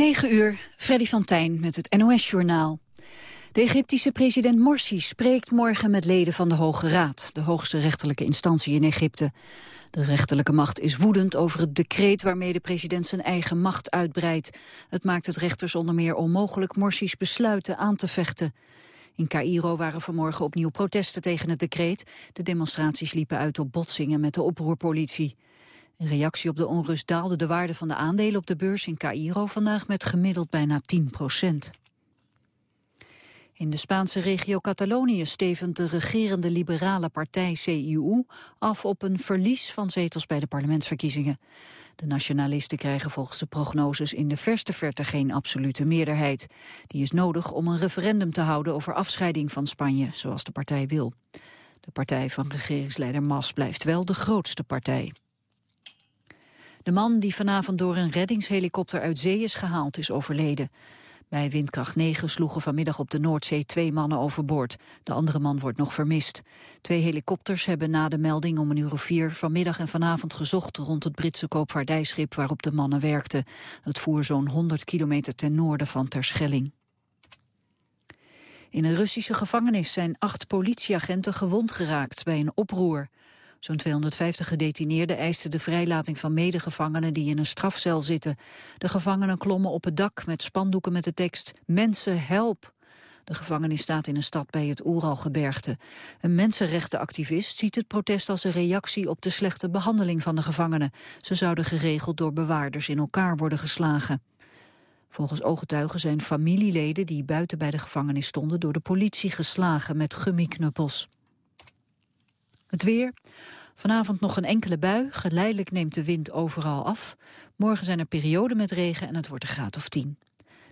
9 uur, Freddy van Tijn met het NOS-journaal. De Egyptische president Morsi spreekt morgen met leden van de Hoge Raad, de hoogste rechterlijke instantie in Egypte. De rechterlijke macht is woedend over het decreet waarmee de president zijn eigen macht uitbreidt. Het maakt het rechters onder meer onmogelijk Morsi's besluiten aan te vechten. In Cairo waren vanmorgen opnieuw protesten tegen het decreet. De demonstraties liepen uit op botsingen met de oproerpolitie. In reactie op de onrust daalde de waarde van de aandelen op de beurs in Cairo vandaag met gemiddeld bijna 10 procent. In de Spaanse regio Catalonië stevend de regerende liberale partij CIU af op een verlies van zetels bij de parlementsverkiezingen. De nationalisten krijgen volgens de prognoses in de verste verte geen absolute meerderheid. Die is nodig om een referendum te houden over afscheiding van Spanje, zoals de partij wil. De partij van regeringsleider Mas blijft wel de grootste partij. De man die vanavond door een reddingshelikopter uit zee is gehaald is overleden. Bij windkracht 9 sloegen vanmiddag op de Noordzee twee mannen overboord. De andere man wordt nog vermist. Twee helikopters hebben na de melding om een uur of vier vanmiddag en vanavond gezocht rond het Britse koopvaardijschip waarop de mannen werkten. Het voer zo'n 100 kilometer ten noorden van Terschelling. In een Russische gevangenis zijn acht politieagenten gewond geraakt bij een oproer. Zo'n 250 gedetineerden eisten de vrijlating van medegevangenen die in een strafcel zitten. De gevangenen klommen op het dak met spandoeken met de tekst Mensen help. De gevangenis staat in een stad bij het Oeralgebergte. Een mensenrechtenactivist ziet het protest als een reactie op de slechte behandeling van de gevangenen. Ze zouden geregeld door bewaarders in elkaar worden geslagen. Volgens ooggetuigen zijn familieleden die buiten bij de gevangenis stonden door de politie geslagen met gummiknuppels. Het weer. Vanavond nog een enkele bui. Geleidelijk neemt de wind overal af. Morgen zijn er perioden met regen en het wordt een graad of 10.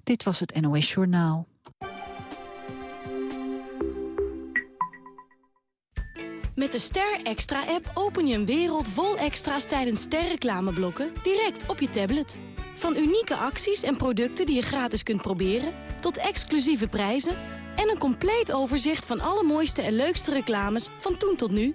Dit was het NOS Journaal. Met de Ster Extra-app open je een wereld vol extra's tijdens sterreclameblokken direct op je tablet. Van unieke acties en producten die je gratis kunt proberen, tot exclusieve prijzen en een compleet overzicht van alle mooiste en leukste reclames van toen tot nu.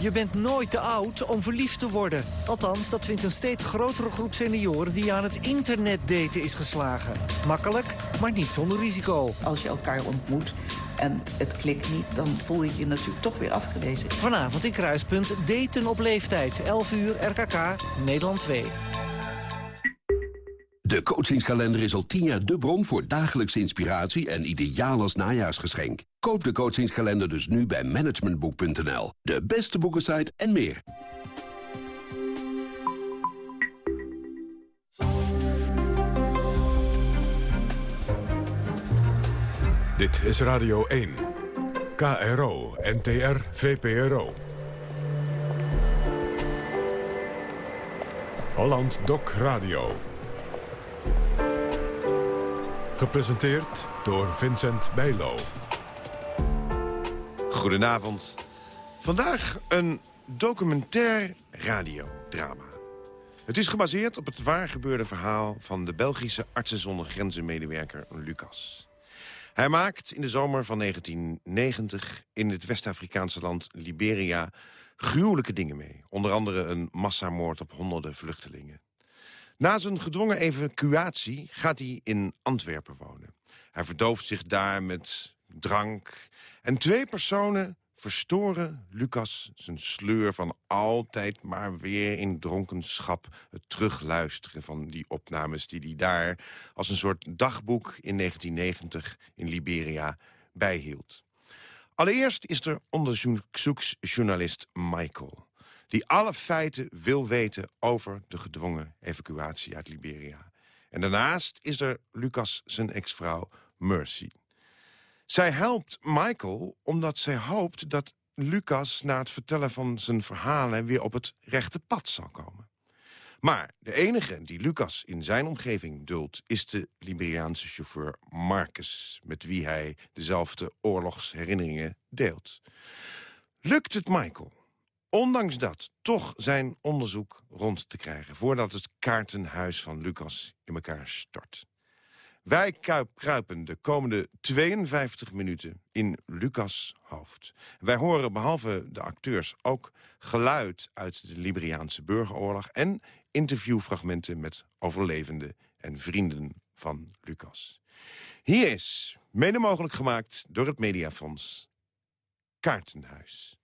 Je bent nooit te oud om verliefd te worden. Althans, dat vindt een steeds grotere groep senioren die aan het internet daten is geslagen. Makkelijk, maar niet zonder risico. Als je elkaar ontmoet en het klikt niet, dan voel je je natuurlijk toch weer afgewezen. Vanavond in Kruispunt daten op leeftijd. 11 uur, RKK, Nederland 2. De coachingskalender is al tien jaar de bron voor dagelijkse inspiratie en ideaal als najaarsgeschenk. Koop de coachingskalender dus nu bij managementboek.nl. De beste boekensite en meer. Dit is Radio 1. KRO, NTR, VPRO. Holland Doc Radio. Gepresenteerd door Vincent Bijlo. Goedenavond. Vandaag een documentair radiodrama. Het is gebaseerd op het waar gebeurde verhaal... van de Belgische Artsen zonder Grenzen-medewerker Lucas. Hij maakt in de zomer van 1990 in het West-Afrikaanse land Liberia... gruwelijke dingen mee. Onder andere een massamoord op honderden vluchtelingen. Na zijn gedwongen evacuatie gaat hij in Antwerpen wonen. Hij verdooft zich daar met drank. En twee personen verstoren Lucas zijn sleur van altijd maar weer in dronkenschap... het terugluisteren van die opnames die hij daar... als een soort dagboek in 1990 in Liberia bijhield. Allereerst is er onderzoeksjournalist Michael die alle feiten wil weten over de gedwongen evacuatie uit Liberia. En daarnaast is er Lucas zijn ex-vrouw Mercy. Zij helpt Michael omdat zij hoopt dat Lucas na het vertellen van zijn verhalen... weer op het rechte pad zal komen. Maar de enige die Lucas in zijn omgeving duldt... is de Liberiaanse chauffeur Marcus... met wie hij dezelfde oorlogsherinneringen deelt. Lukt het Michael, ondanks dat, toch zijn onderzoek rond te krijgen... voordat het kaartenhuis van Lucas in elkaar stort? Wij kruipen de komende 52 minuten in Lucas' hoofd. Wij horen behalve de acteurs ook geluid uit de Liberiaanse burgeroorlog... en interviewfragmenten met overlevenden en vrienden van Lucas. Hier is, mede mogelijk gemaakt door het Mediafonds, Kaartenhuis.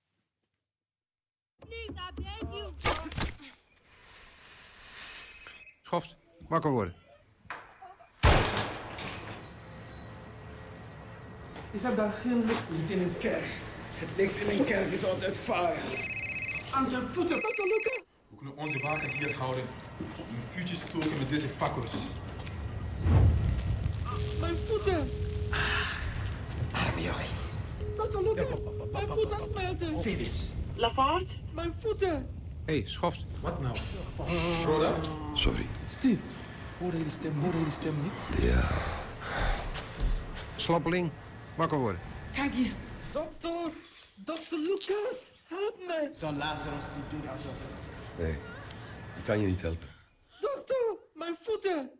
Schoft, wakker worden. Is dat dan geen licht? We zitten in een kerk. Het licht in een kerk is altijd fire. Aan zijn voeten. We kunnen onze wagen hier houden en vuurtjes stoken met deze fakkels. Mijn voeten. Arme dan, Luca? Mijn voeten smelten. Steven. Lafaard? Mijn voeten. Hé, hey, Schoft. Wat nou? Roda? Sorry. Steve, hoorde je die stem? Hoorde je die stem niet? Ja. Slappeling, wakker worden. Kijk eens. Dokter, dokter Lucas, help me. Zou Lazarus niet doen alsof... Nee, ik kan je niet helpen. Dokter, mijn voeten.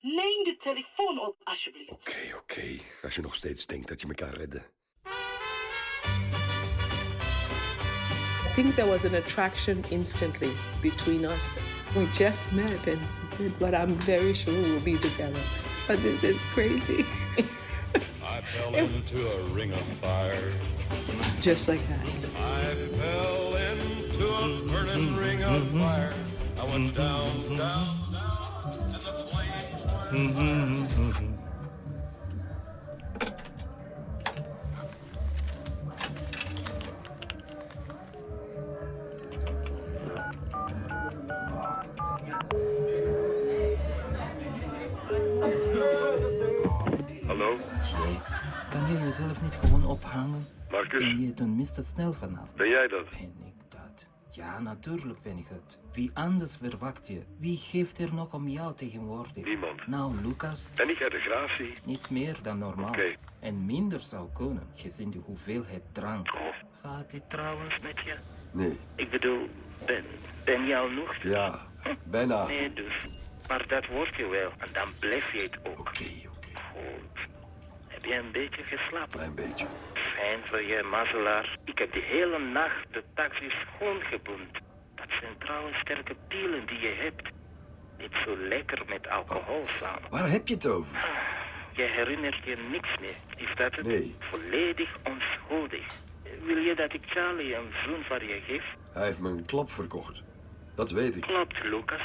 Neem de telefoon op, alsjeblieft. Oké, oké. Als je nog steeds denkt dat je me kan redden. Think there was an attraction instantly between us. We just met and he said, but I'm very sure we'll be together. But this is crazy. I fell into a ring of fire. just like that. I fell into a burning ring of mm-hmm. fire. I went down, down, down, and the flames were mm-hmm. Hallo? Jezelf niet gewoon ophangen? Marcus? Ben je tenminste snel vanaf? Ben jij dat? Ben ik dat? Ja, natuurlijk ben ik het. Wie anders verwacht je? Wie geeft er nog om jou tegenwoordig? Niemand. Nou, Lucas, En ik uit de gratie. niet meer dan normaal. Oké. En minder zou kunnen, gezien de hoeveelheid drank. Oh. Gaat dit trouwens met je? Nee. Ik bedoel, ben, ben je al nog? Ja, bijna. Nee, dus. Maar dat word je wel. En dan blijf je het ook. Oké, oké. Heb een beetje geslapen? Klein beetje. Fijn voor je, mazzelaar. Ik heb de hele nacht de taxi schoongeboend. Dat zijn trouwens sterke pielen die je hebt. Niet zo lekker met alcohol samen. Waar heb je het over? Je herinnert je niks meer. Is dat het? Nee. Volledig onschuldig. Wil je dat ik Charlie een zoen voor je geef? Hij heeft me een klap verkocht. Dat weet ik. Klopt, Lucas.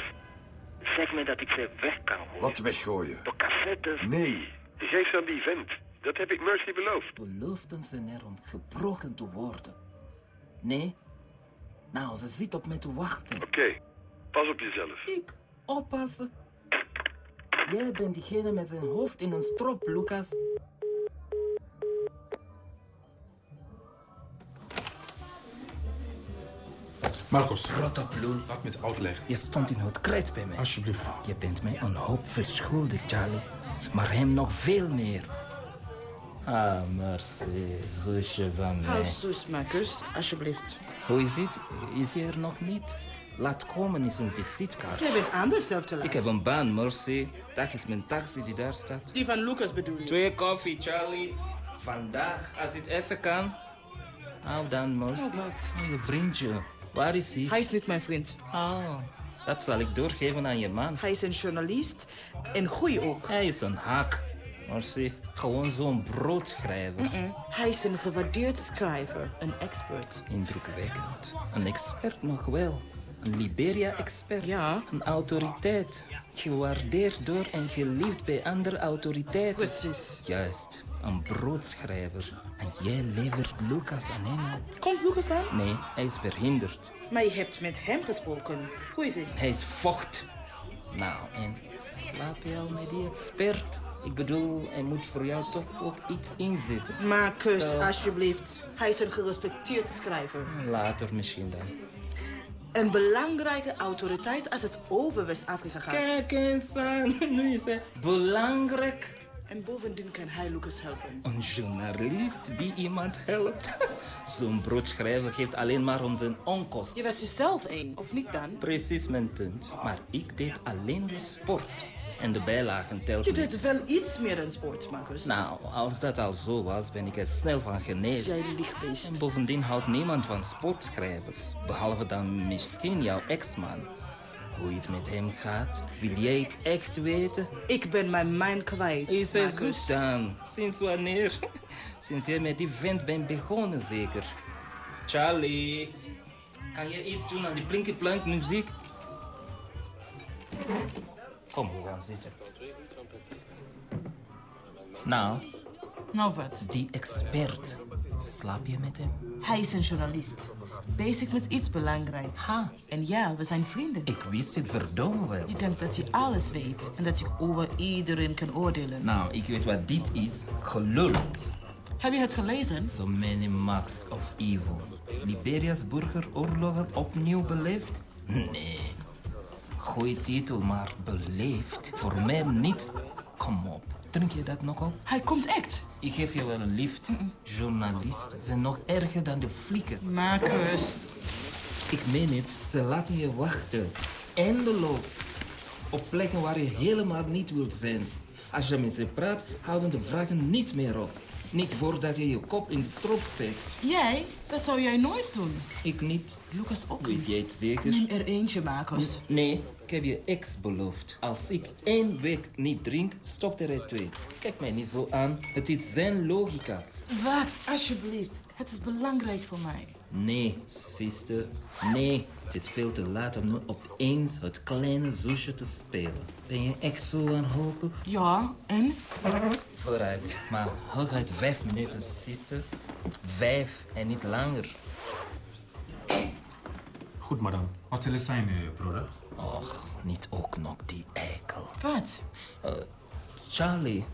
Zeg me dat ik ze weg kan gooien. Wat weggooien? De cassettes. Nee. Geef ze aan die vent. Dat heb ik Mercy beloofd. Beloften zijn er om gebroken te worden. Nee? Nou, ze zit op mij te wachten. Oké, pas op jezelf. Ik? Oppassen. Jij bent diegene met zijn hoofd in een strop, Lucas. Marcos. Rot op, lul. Laat me het uitleggen. Je stond in het krijt bij mij. Alsjeblieft. Je bent mij een hoop verschuldigd, Charlie. Maar hem nog veel meer. Ah, merci, zusje van mij. Hou zus, alsjeblieft. Hoe is het? Is hij er nog niet? Laat komen is een visitekaart. Jij bent anders zelf te laat. Ik heb een baan, Mercy. Dat is mijn taxi die daar staat. Die van Lucas bedoel je? Twee koffie, Charlie. Vandaag, als het even kan. Nou dan, Mercy. Oh, wat? Oh, je vriendje. Waar is hij? Hij is niet mijn vriend. Oh, dat zal ik doorgeven aan je man. Hij is een journalist en goeie ook. Hij is een haak. Mercy, gewoon zo'n broodschrijver. Hij is een gewaardeerd schrijver, een expert. Indrukwekkend. Een expert nog wel. Een Liberia-expert. Ja. Een autoriteit. Gewaardeerd door en geliefd bij andere autoriteiten. Precies. Juist. Een broodschrijver. En jij levert Lucas aan hem uit. Komt Lucas dan? Nee, hij is verhinderd. Maar je hebt met hem gesproken. Hoe is hij? Hij is vocht. Nou, en slaap je al met die expert? Ik bedoel, hij moet voor jou toch ook iets inzitten. Marcus, Zo. alsjeblieft. Hij is een gerespecteerd schrijver. Later misschien dan. Een belangrijke autoriteit als het over West-Afrika gaat. Kijk eens aan, nu is hij belangrijk. En bovendien kan hij Lucas helpen. Een journalist die iemand helpt. Zo'n broodschrijver geeft alleen maar om zijn onkosten. Je was jezelf één, of niet dan? Precies mijn punt. Maar ik deed alleen de sport. En de bijlagen telden Je deed wel iets meer dan sport, Marcus. Nou, als dat al zo was, ben ik er snel van genezen. Jij lichtbeest. En bovendien houdt niemand van sportschrijvers. Behalve dan misschien jouw ex-man. Hoe het met hem gaat, wil jij het echt weten? Ik ben mijn mind kwijt, Is Marcus. zoet dan? Sinds wanneer? Sinds jij met die vent bent begonnen, zeker? Charlie, kan je iets doen aan die Plinky Plank muziek? Kom, we gaan zitten. Nou, Nou wat? die expert. Slaap je met hem? Hij is een journalist. Bezig met iets belangrijks. Ha. En ja, we zijn vrienden. Ik wist het verdomme wel. Je denkt dat je alles weet en dat je over iedereen kan oordelen. Nou, ik weet wat dit is. Gelul. Heb je het gelezen? The Many Marks of Evil. Liberia's burgeroorlogen opnieuw beleefd? Nee. Goeie titel, maar beleefd. Voor mij niet. Kom op. Drink je dat nog op? Hij komt echt. Ik geef je wel een lift. Journalisten zijn nog erger dan de flikken. Marcus. Ik meen het. Ze laten je wachten. Eindeloos. Op plekken waar je helemaal niet wilt zijn. Als je met ze praat, houden de vragen niet meer op. Niet voordat je je kop in de strop steekt. Jij? Dat zou jij nooit doen. Ik niet. Lucas ook Weet niet. jij het zeker? Neem er eentje, Marcus. Nee, ik heb je ex beloofd. Als ik één week niet drink, stopt er twee. Kijk mij niet zo aan. Het is zijn logica. Wacht, alsjeblieft. Het is belangrijk voor mij. Nee, sister. Nee, het is veel te laat om nu opeens het kleine zusje te spelen. Ben je echt zo wanhopig? Ja, en? Vooruit, maar hooguit vijf minuten, sister. Vijf en niet langer. Goed, madame. Wat zal het zijn, eh, broeder? Och, niet ook nog die eikel. Wat? Eh, Charlie,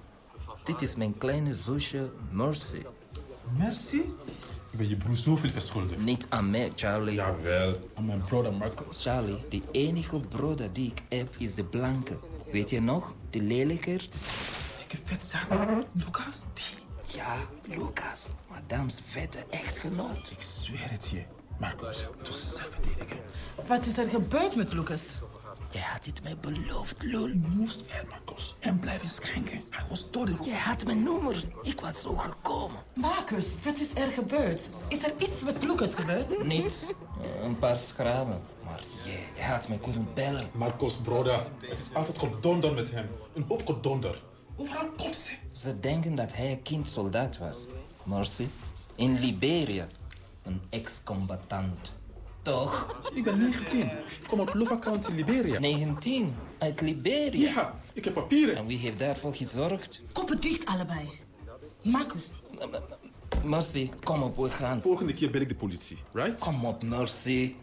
dit is mijn kleine zusje Mercy. Merci. Ik ben je broer zoveel verschuldigd. Niet aan mij, Charlie. Jawel, aan mijn broeder Marcus. Charlie, de enige broeder die ik heb is de blanke. Weet je nog? Die lelijkert? Dikke vetzak. Lucas, die. Ja, Lucas. Madame's vette echtgenoot. Ik zweer het je. Marcus, het was zelfverdedigen. Wat is er gebeurd met Lucas? Jij had dit mij beloofd, lul. Moest wel, Marcus. Hem blijven schenken. Hij was door de roep. Jij had mijn nummer. Ik was zo gekomen. Marcus, wat is er gebeurd? Is er iets met Lucas gebeurd? Niets. Een paar schramen. Maar jij, jij had mij kunnen bellen. Marcos, broeder. Het is altijd gedonder met hem. Een hoop gedonder. Overal kotsen. Ze denken dat hij een kindsoldaat was. Mercy. In Liberia. Een ex-combatant. Toch? Ik ben 19. Ik kom uit Lova County, Liberia. 19. Uit Liberia? Ja, ik heb papieren. En wie heeft daarvoor gezorgd? Koppen dicht allebei. Marcus, Mercy, kom op, we gaan. Volgende keer bel ik de politie, right? Kom op, Mercy.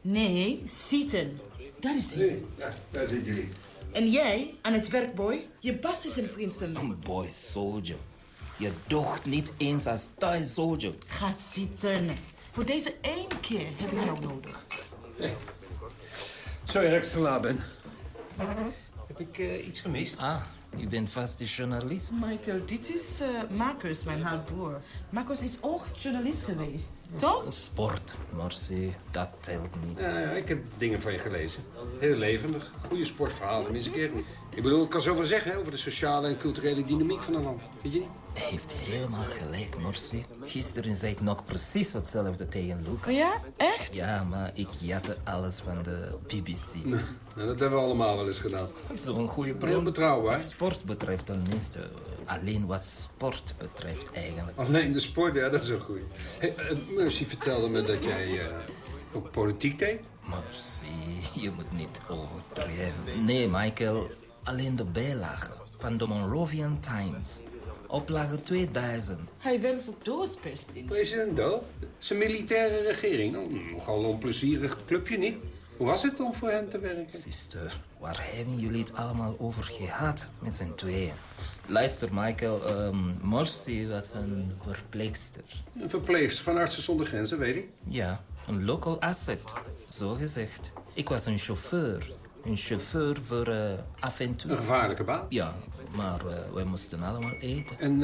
nee, zitten. Daar is hij. Ja, daar zit jullie. En jij, aan het werk, boy? Je Bas is een vriend van me. Een boy soldier. Je doogt niet eens als Thai soldier. Ga zitten. Voor deze één keer heb ik jou nodig. Sorry dat ik zo laat ben. Heb ik eh, iets gemist? Ah, u bent vast de journalist. Michael, dit is eh, Marcus, mijn halfbroer. Marcus is ook journalist geweest, toch? Sport, Mercy, dat telt niet. Ja, ja, ik heb dingen van je gelezen. Heel levendig. Goede sportverhalen, mis ik keer niet. Ik bedoel, ik kan zoveel zeggen hè, over de sociale en culturele dynamiek van een land. Weet je niet? Hij heeft helemaal gelijk, Mercy. Gisteren zei ik nog precies hetzelfde tegen Luke. Oh ja? Echt? Ja, maar ik jatte alles van de BBC. Nou, dat hebben we allemaal wel eens gedaan. Zo'n goede bron. Heel betrouwbaar. Wat sport betreft tenminste. Alleen wat sport betreft eigenlijk. Alleen de sport, ja, dat is ook goed. Hey, eh, Mercy vertelde me dat jij eh, ook politiek deed. Mercy, je moet niet overdrijven. Nee, Michael. Alleen de bijlage van de Monrovian Times. Oplage 2000. Hij werkt voor Doospest in. President Do? Zijn militaire regering. Nou, nogal een onplezierig clubje, niet? Hoe was het om voor hem te werken? Sister, waar hebben jullie het allemaal over gehad met z'n tweeën? Luister, Michael. ehm Mercy was een verpleegster. Een verpleegster van Artsen zonder Grenzen, weet ik. Ja, Een local asset, zo gezegd. Ik was een chauffeur. Een chauffeur voor uh, af en toe. Een gevaarlijke baan? Ja, maar uh, wij moesten allemaal eten. En uh,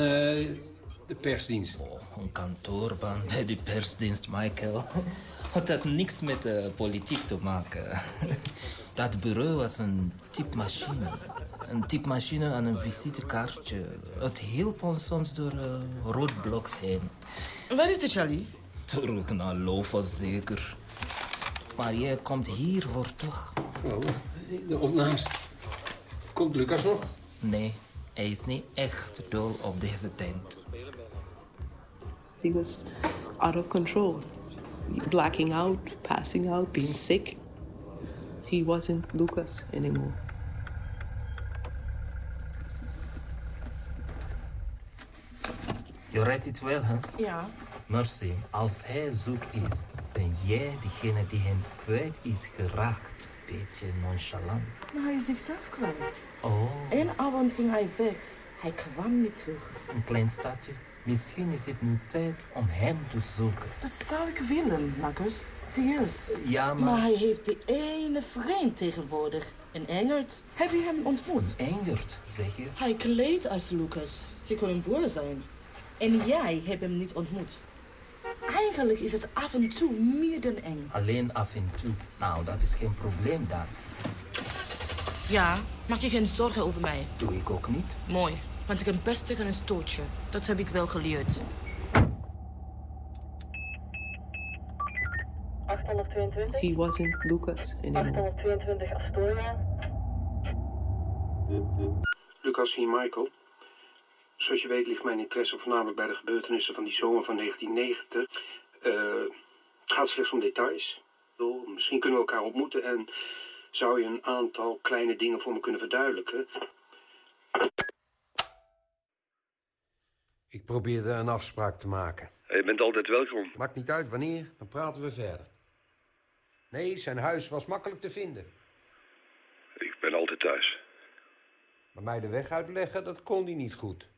de persdienst? Oh, een kantoorbaan bij de persdienst, Michael. Had dat niks met uh, politiek te maken. dat bureau was een typemachine. Een typemachine en een visitekaartje. Het hielp ons soms door uh, roodbloks heen. Waar is de Charlie? Terug naar Lofa, zeker. Maar jij komt hiervoor toch? Oh, de opnames. Komt Lucas nog? Nee, hij is niet echt dol op deze tent. He was out of control. Blacking out, passing out, being sick. He wasn't Lucas anymore. Je rijdt het wel, hè? Ja. Mercy, als hij zoek is, ben jij degene die hem kwijt is geraakt. Beetje nonchalant. Maar hij is zichzelf kwijt. Oh. Eén avond ging hij weg. Hij kwam niet terug. Een klein stadje. Misschien is het nu tijd om hem te zoeken. Dat zou ik willen, Marcus. Serieus. Ja, maar... Maar hij heeft die ene vriend tegenwoordig. Een Engert. Heb je hem ontmoet? Engert, zeg je? Hij kleedt als Lucas. Ze kunnen broer zijn. En jij hebt hem niet ontmoet. Eigenlijk is het af en toe meer dan eng. Alleen af en toe. Nou, dat is geen probleem daar. Ja, maak je geen zorgen over mij. Doe ik ook niet. Mooi, want ik ben best tegen een stootje. Dat heb ik wel geleerd. 822. He wasn't Lucas anymore. 822 Astoria. Lucas hier, Michael. Zoals je weet ligt mijn interesse voornamelijk bij de gebeurtenissen van die zomer van 1990. Uh, het gaat slechts om details. Misschien kunnen we elkaar ontmoeten en zou je een aantal kleine dingen voor me kunnen verduidelijken. Ik probeerde een afspraak te maken. Je bent altijd welkom. Maakt niet uit wanneer, dan praten we verder. Nee, zijn huis was makkelijk te vinden. Ik ben altijd thuis. Maar mij de weg uitleggen, dat kon hij niet goed.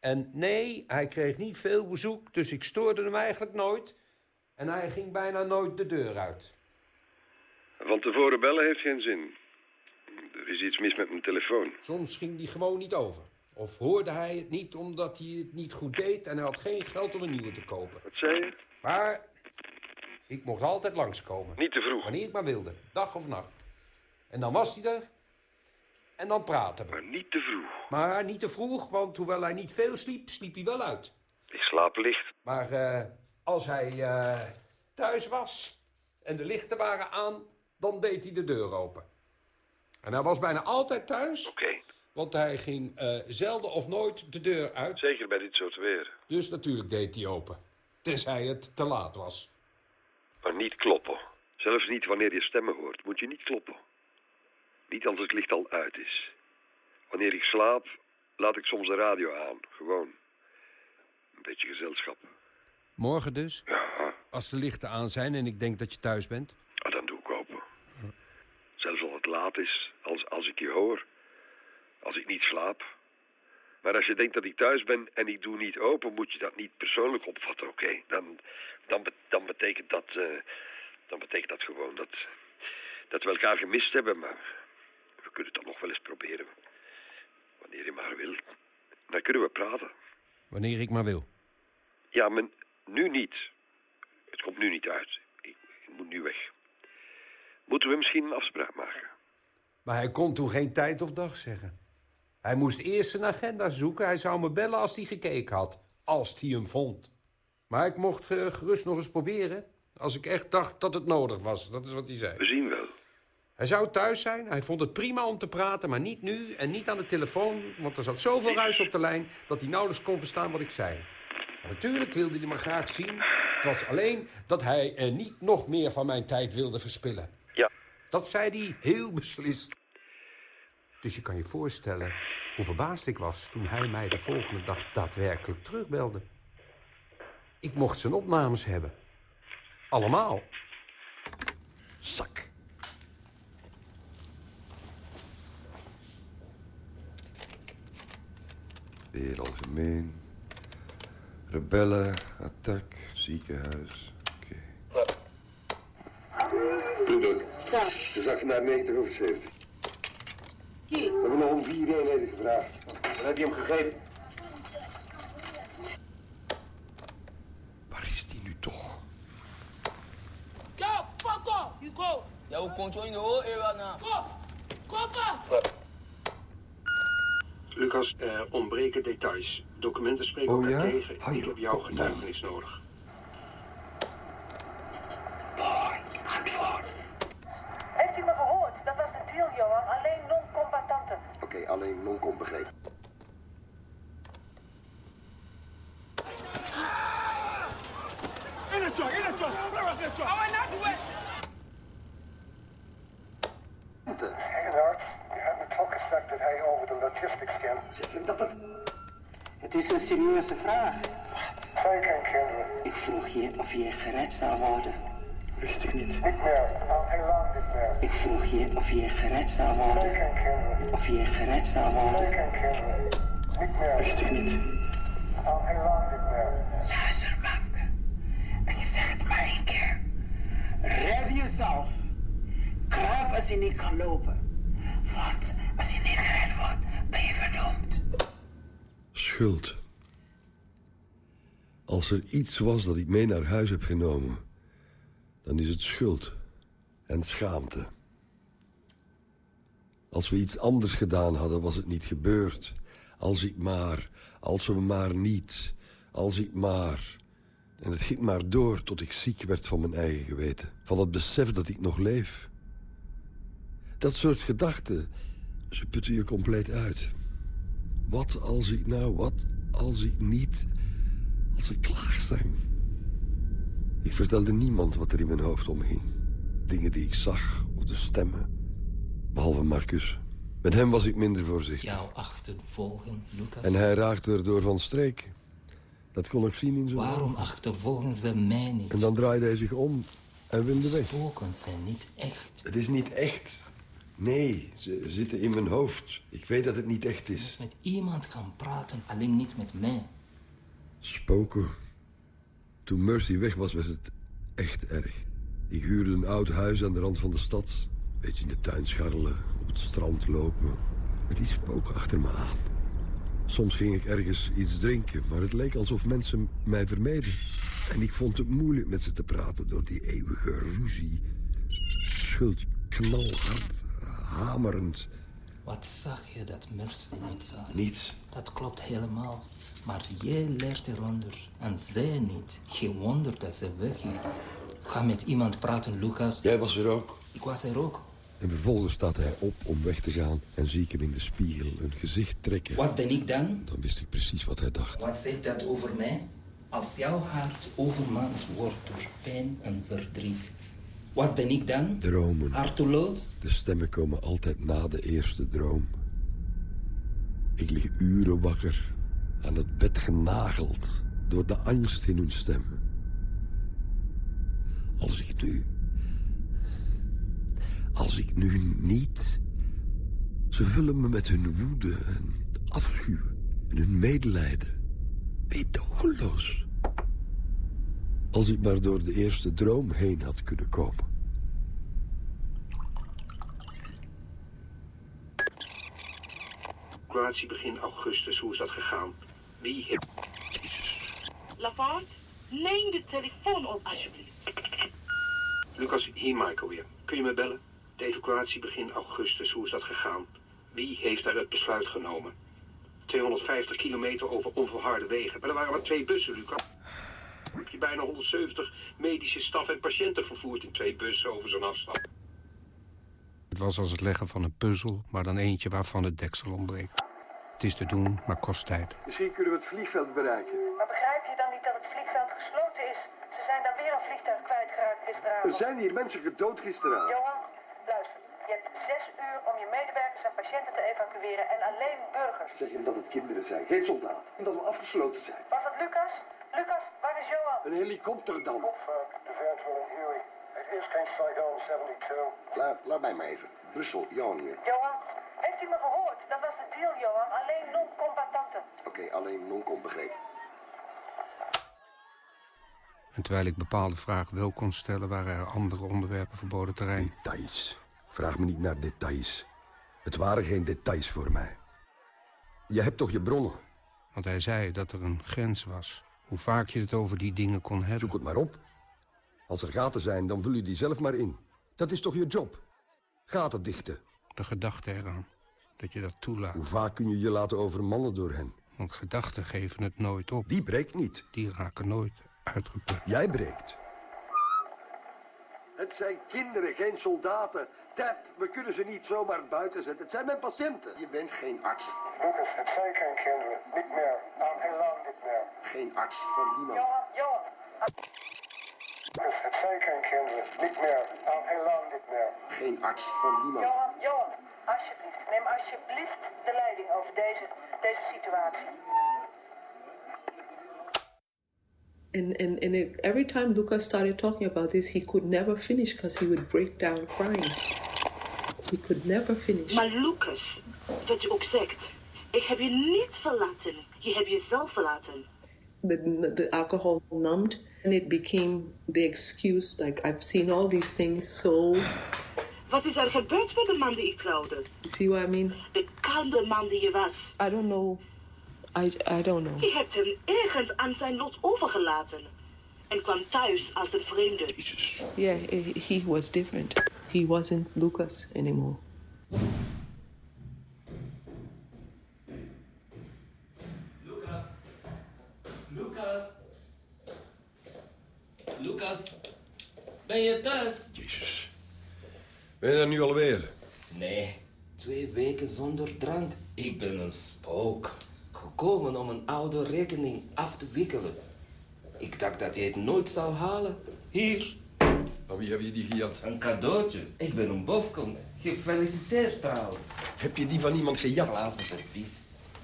En nee, hij kreeg niet veel bezoek, dus ik stoorde hem eigenlijk nooit. En hij ging bijna nooit de deur uit. Van tevoren bellen heeft geen zin. Er is iets mis met mijn telefoon. Soms ging die gewoon niet over. Of hoorde hij het niet omdat hij het niet goed deed... en hij had geen geld om een nieuwe te kopen. Wat zei je? Maar ik mocht altijd langskomen. Niet te vroeg. Wanneer ik maar wilde, dag of nacht. En dan was hij er en dan praten we. Maar niet te vroeg. Maar niet te vroeg, want hoewel hij niet veel sliep, sliep hij wel uit. Ik slaap licht. Maar uh, als hij uh, thuis was en de lichten waren aan, dan deed hij de deur open. En hij was bijna altijd thuis. Oké. Okay. Want hij ging uh, zelden of nooit de deur uit. Zeker bij dit soort weer. Dus natuurlijk deed hij open. Tenzij het te laat was. Maar niet kloppen. Zelfs niet wanneer je stemmen hoort, moet je niet kloppen. Niet als het licht al uit is. Wanneer ik slaap, laat ik soms de radio aan. Gewoon. Een beetje gezelschap. Morgen dus? Ja. Als de lichten aan zijn en ik denk dat je thuis bent? Ah, dan doe ik open. Zelfs als het laat is, als, als ik je hoor. Als ik niet slaap. Maar als je denkt dat ik thuis ben en ik doe niet open, moet je dat niet persoonlijk opvatten, oké? Okay? Dan, dan, dan, betekent dat, uh, dan betekent dat gewoon dat, dat we elkaar gemist hebben, maar we kunnen het dan nog wel eens proberen. Wanneer je maar wil. Dan kunnen we praten. Wanneer ik maar wil. Ja, maar nu niet. Het komt nu niet uit. Ik, ik moet nu weg. Moeten we misschien een afspraak maken? Maar hij kon toen geen tijd of dag zeggen. Hij moest eerst zijn agenda zoeken. Hij zou me bellen als hij gekeken had. Als hij hem vond. Maar ik mocht uh, gerust nog eens proberen. Als ik echt dacht dat het nodig was. Dat is wat hij zei. We zien wel. Hij zou thuis zijn. Hij vond het prima om te praten, maar niet nu en niet aan de telefoon. Want er zat zoveel ruis op de lijn dat hij nauwelijks kon verstaan wat ik zei. Maar natuurlijk wilde hij me graag zien. Het was alleen dat hij er niet nog meer van mijn tijd wilde verspillen. Ja. Dat zei hij heel beslist. Dus je kan je voorstellen hoe verbaasd ik was toen hij mij de volgende dag daadwerkelijk terugbelde. Ik mocht zijn opnames hebben. Allemaal. Zak. Weer algemeen. Rebellen, attack, ziekenhuis. Oké. Bloeddruk. Straat. Zak vandaag 90 over 70. Hier. We hebben nog om vier eenheden gevraagd. Dan heb je hem gegeven. Waar is die nu toch? Go, fuck off. You go. Ja, hoe komt je in de whole area now? Go. Go fast. Lucas, er ontbreken details. Documenten spreken Oh, elkaar ja? tegen. Ik heb jouw getuigenis nodig. Heeft u me gehoord? Dat was de deal, Johan. Alleen non-combatanten. Oké, alleen non-com begrepen. In het truck, in het truck. Blijf in het truck. Oh, not the way. Egenhard, je hebt me toch gezegd dat hij over de logistics kent. Zeg hem dat het... Het is een serieuze vraag. Wat? Zijn geen kinderen. Ik vroeg je of je gered zou worden. Weet ik niet. Niet meer, al heel lang niet meer. Ik vroeg je of je gered zou worden. Zijn geen kinderen. Of je gered zou worden. Zijn geen kinderen. Niet meer. Weet ik niet. Al heel lang niet meer. Luister, Mank. Ik zeg het maar één keer. Red jezelf. Kruip als je niet kan lopen. Want als je niet gered wordt, ben je verdomd. Schuld. Als er iets was dat ik mee naar huis heb genomen, dan is het schuld en schaamte. Als we iets anders gedaan hadden, was het niet gebeurd. Als ik maar, als we maar niet, als ik maar. En het ging maar door tot ik ziek werd van mijn eigen geweten. Van het besef dat ik nog leef. Dat soort gedachten, ze putten je compleet uit. Wat als ik nou, wat als ik niet, als ik klaagzang? Ik vertelde niemand wat er in mijn hoofd omging. Dingen die ik zag, of de stemmen. Behalve Marcus. Met hem was ik minder voorzichtig. Jou achtervolgen, Lucas. En hij raakte erdoor van streek. Dat kon ik zien in zijn Waarom ogen. achtervolgen ze mij niet? En dan draaide hij zich om en wilde weg. Spoken zijn niet echt. Het is niet echt. Nee, ze zitten in mijn hoofd. Ik weet dat het niet echt Je is. moet met iemand gaan praten, alleen niet met mij. Spoken. Toen Mercy weg was, werd het echt erg. Ik huurde een oud huis aan de rand van de stad. Beetje in de tuin scharrelen, op het strand lopen. Met die spoken achter me aan. Soms ging ik ergens iets drinken, maar het leek alsof mensen mij vermeden. En ik vond het moeilijk met ze te praten door die eeuwige ruzie. Schuld, knalhard, hamerend. Wat zag je dat Mercy niet zag? Niets. Dat klopt helemaal. Maar jij leert eronder en zij niet. Geen wonder dat ze wegging. Ga met iemand praten, Lucas. Jij was er ook. Ik was er ook. En vervolgens staat hij op om weg te gaan en zie ik hem in de spiegel een gezicht trekken. Wat ben ik dan? Dan wist ik precies wat hij dacht. Wat zegt dat over mij? Als jouw hart overmand wordt door pijn en verdriet. Wat ben ik dan? Dromen. Harteloos? De stemmen komen altijd na de eerste droom. Ik lig uren wakker, aan het bed genageld door de angst in hun stemmen. Als ik nu. Als ik nu niet. Ze vullen me met hun woede en afschuw en hun medelijden. Meedogenloos. Als ik maar door de eerste droom heen had kunnen komen. Evacuatie begin augustus. Hoe is dat gegaan? Wie heeft... Lavarde, neem de telefoon op, alsjeblieft. Lucas, hier Michael weer. Kun je me bellen? De evacuatie begin augustus. Hoe is dat gegaan? Wie heeft daar het besluit genomen? 250 kilometer over onverharde wegen. Maar er waren maar twee bussen, Lucas. Heb je bijna 170 medische staf en patiënten vervoerd in twee bussen over zo'n afstand? Het was als het leggen van een puzzel, maar dan eentje waarvan het deksel ontbreekt. Het is te doen, maar kost tijd. Misschien kunnen we het vliegveld bereiken. Maar begrijp je dan niet dat het vliegveld gesloten is? Ze zijn daar weer een vliegtuig kwijtgeraakt gisteravond. Er zijn hier mensen gedood gisteravond. Johan, luister. Je hebt zes uur om je medewerkers en patiënten te evacueren en alleen burgers. Zeg hem dat het kinderen zijn, geen soldaten. En dat we afgesloten zijn. Was het Lucas? Lucas, waar is Johan? Een helikopter dan. De vent van een Huey. Het is geen Saigon 72. Laat, laat mij maar even. Brussel, Johan hier. Johan, heeft u me gehoord? Dat was de deal, Johan. Alleen non-combatanten. Oké, alleen non-com begrepen. En terwijl ik bepaalde vragen wel kon stellen... waren er andere onderwerpen verboden terrein. Details. Vraag me niet naar details. Het waren geen details voor mij. Je hebt toch je bronnen? Want hij zei dat er een grens was. Hoe vaak je het over die dingen kon hebben. Zoek het maar op. Als er gaten zijn, dan vul je die zelf maar in. Dat is toch je job? Gaten dichten. De gedachte eraan. Dat je dat toelaat. Hoe vaak kun je je laten overmannen door hen? Want gedachten geven het nooit op. Die breekt niet. Die raken nooit uitgeput. Jij breekt. Het zijn kinderen, geen soldaten. Tap, we kunnen ze niet zomaar buiten zetten. Het zijn mijn patiënten. Je bent geen arts. Lucas, het zijn geen kinderen. Niet meer. Al heel lang niet meer. Geen arts van niemand. Johan, Johan. Lucas, het zijn geen kinderen. Niet meer. Al heel lang niet meer. Geen arts van niemand. Johan, Johan. Alsjeblieft, neem alsjeblieft de leiding over deze, deze situatie. And, and, and it, every time Lucas started talking about this, he could never finish because he would break down crying. He could never finish. Maar Lucas, wat je ook zegt, ik heb je niet verlaten. Je hebt jezelf verlaten. The, the alcohol numbed, and it became the excuse. Like, I've seen all these things, so. Wat is er gebeurd met de man die ik trouwde? You see what I mean? De koude man die je was. I don't know. I, I don't know. Je hebt hem ergens aan zijn lot overgelaten. En kwam thuis als een vreemde. Yeah, he was different. He wasn't Lucas anymore. Lucas. Lucas. Lucas. Ben je thuis? Jezus. Ben je daar nu alweer? Nee, twee weken zonder drank. Ik ben een spook. Gekomen om een oude rekening af te wikkelen. Ik dacht dat je het nooit zou halen. Hier, Van wie heb je die gejat? een cadeautje. Ik ben een bofkont. Gefeliciteerd trouwens. Heb je die van iemand gejat? Glazen servies.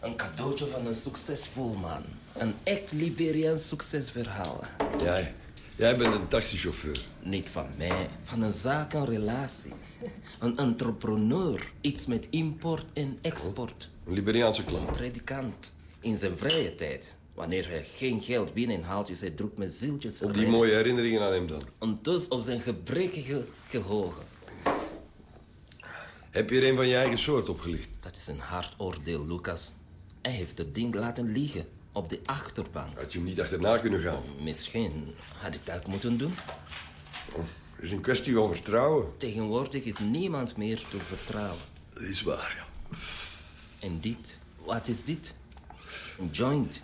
Een cadeautje van een succesvol man. Een echt Liberiaans succesverhaal. Jij, jij bent een taxichauffeur. Niet van mij, van een zakenrelatie. Een entrepreneur. Iets met import en export. Een Liberiaanse klant. Predikant. In zijn vrije tijd. Wanneer hij geen geld binnenhaalt, is hij druk met zieltjes. Op die mooie herinneringen aan hem dan. Dus op zijn gebrekkige geheugen. Heb je er een van je eigen soort opgelicht? Dat is een hard oordeel, Lucas. Hij heeft het ding laten liggen op de achterbank. Had je hem niet achterna kunnen gaan? Misschien had ik dat moeten doen. Het is een kwestie van vertrouwen. Tegenwoordig is niemand meer te vertrouwen. Dat is waar, ja. En dit? Wat is dit? Een joint.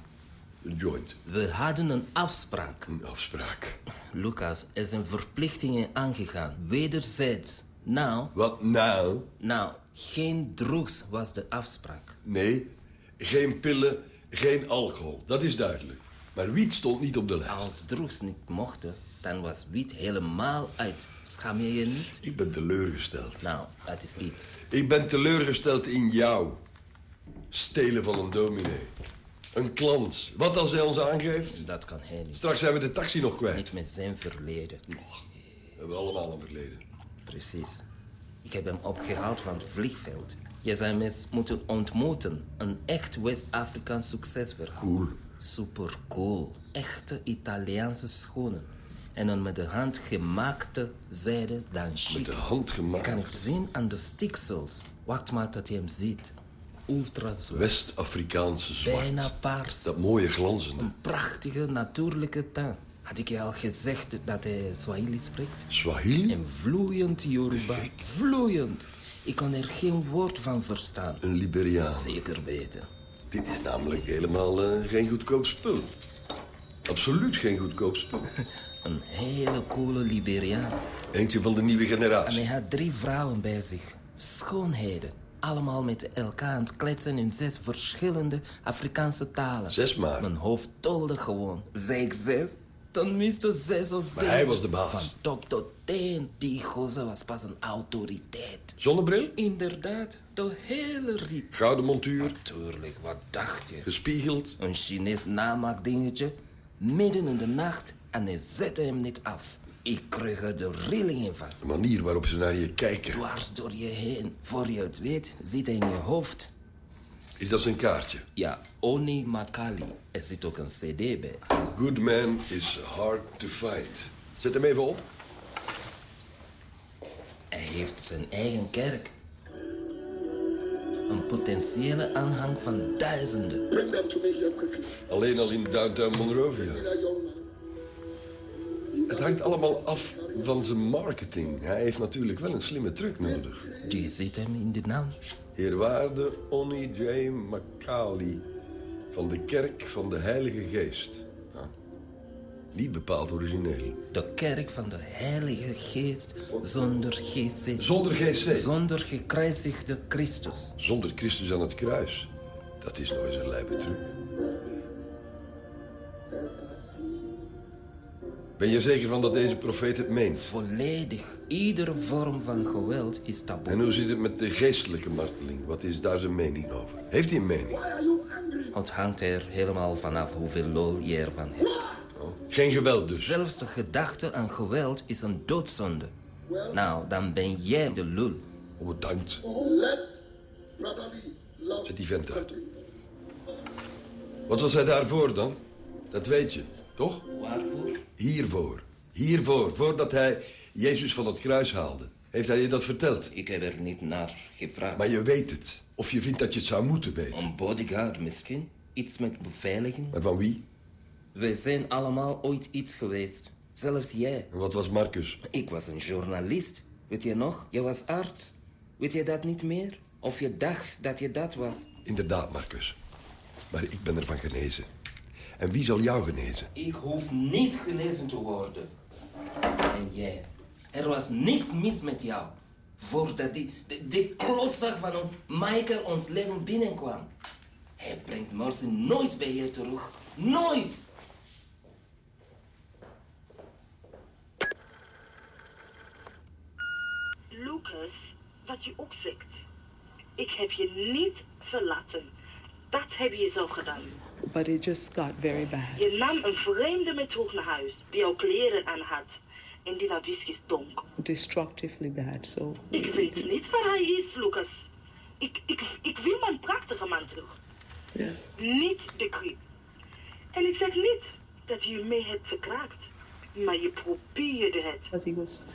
Een joint. We hadden een afspraak. Een afspraak. Lucas, er zijn verplichtingen aangegaan. Wederzijds. Nou... Wat nou? Nou, geen drugs was de afspraak. Nee, geen pillen, geen alcohol. Dat is duidelijk. Maar wiet stond niet op de lijst. Als drugs niet mochten, dan was wiet helemaal uit. Schaam je je niet? Ik ben teleurgesteld. Nou, dat is iets. Ik ben teleurgesteld in jou. Stelen van een dominee. Een klant. Wat als hij ons aangeeft? Dat kan hij niet. Straks zijn we de taxi nog kwijt. Niet met zijn verleden. We hebben allemaal een verleden. Precies. Ik heb hem opgehaald van het vliegveld. Je zou hem eens moeten ontmoeten. Een echt West-Afrikaans succesverhaal. Cool. Super cool. Echte Italiaanse schoenen. En een met de hand gemaakte zijde dan chic. Met de hand Je gemaakt. kan het zien aan de stiksels. Wacht maar tot je hem ziet. Ultra zwart. West-Afrikaanse zwart. Bijna paars. Dat mooie glanzende. Een prachtige natuurlijke taal. Had ik je al gezegd dat hij Swahili spreekt? Swahili? En vloeiend Yoruba. Vloeiend. Ik kon er geen woord van verstaan. Een Liberiaan. Zeker weten. Dit is namelijk helemaal eh, geen goedkoop spul. Absoluut geen goedkoop spul. Een hele coole Liberiaan. Eentje van de nieuwe En generatie. hij had drie vrouwen bij zich. Schoonheden. Allemaal met elkaar aan het kletsen in zes verschillende Afrikaanse talen. Zes maar. Mijn hoofd tolde gewoon. Zeg ik zes? Tenminste zes of zeven. hij was de baas. Van top tot teen. Die gozer was pas een autoriteit. Zonnebril? Inderdaad, de hele rit. Gouden montuur? Tuurlijk, wat dacht je? Gespiegeld? Een Chinees namaakdingetje. Midden in de nacht en hij zette hem niet af. Ik kreeg er de rillingen van. De manier waarop ze naar je kijken. Dwars door je heen. Voor je het weet, zit hij in je hoofd. Is dat zijn kaartje? Ja, Oni Makali. Er zit ook een cd bij. Good man is hard to find. Zet hem even op. Hij heeft zijn eigen kerk. Een potentiële aanhang van duizenden. Alleen al in downtown Monrovia. Het hangt allemaal af van zijn marketing. Hij heeft natuurlijk wel een slimme truc nodig. Die zit hem in de naam. Eerwaarde Onni J. Makali van de Kerk van de Heilige Geest. Ja. Niet bepaald origineel. De kerk van de Heilige Geest zonder GC. Zonder GC? Zonder gekruisigde Christus. Zonder Christus aan het kruis. Dat is nooit een lijpe truc. Ben je zeker van dat deze profeet het meent? Volledig. Iedere vorm van geweld is taboe. En hoe zit het met de geestelijke marteling? Wat is daar zijn mening over? Heeft hij een mening? Het hangt er helemaal vanaf hoeveel lol je ervan hebt. Geen geweld dus? Zelfs de gedachte aan geweld is een doodzonde. Nou, dan ben jij de lul. Oh, bedankt. Zet die vent uit. Wat was hij daarvoor dan? Dat weet je, toch? Waarvoor? Hiervoor. Hiervoor, voordat hij Jezus van het kruis haalde. Heeft hij je dat verteld? Ik heb er niet naar gevraagd. Maar je weet het. Of je vindt dat je het zou moeten weten. Een bodyguard misschien? Iets met beveiliging? Maar van wie? Wij zijn allemaal ooit iets geweest. Zelfs jij. En wat was Marcus? Ik was een journalist. Weet je nog? Je was arts. Weet je dat niet meer? Of je dacht dat je dat was? Inderdaad, Marcus. Maar ik ben ervan genezen. En wie zal jou genezen? Ik hoef niet genezen te worden. En jij. Er was niets mis met jou. Voordat die, die, die klootzak van een Michael ons leven binnenkwam. Hij brengt Mercy nooit bij je terug. Nooit! Lucas, wat je ook zegt. Ik heb je niet verlaten. Dat heb je zelf gedaan. But it just got very bad. Je nam een vreemde met terug naar huis, die jouw kleren aan had. En die naar whisky stonk. Destructively bad, so... Ik weet niet waar hij is, Lucas. Ik, ik, ik wil mijn prachtige man terug. Yeah. Niet de creep. En ik zeg niet dat je mee hebt verkraakt. Maar je probeerde het. Because he was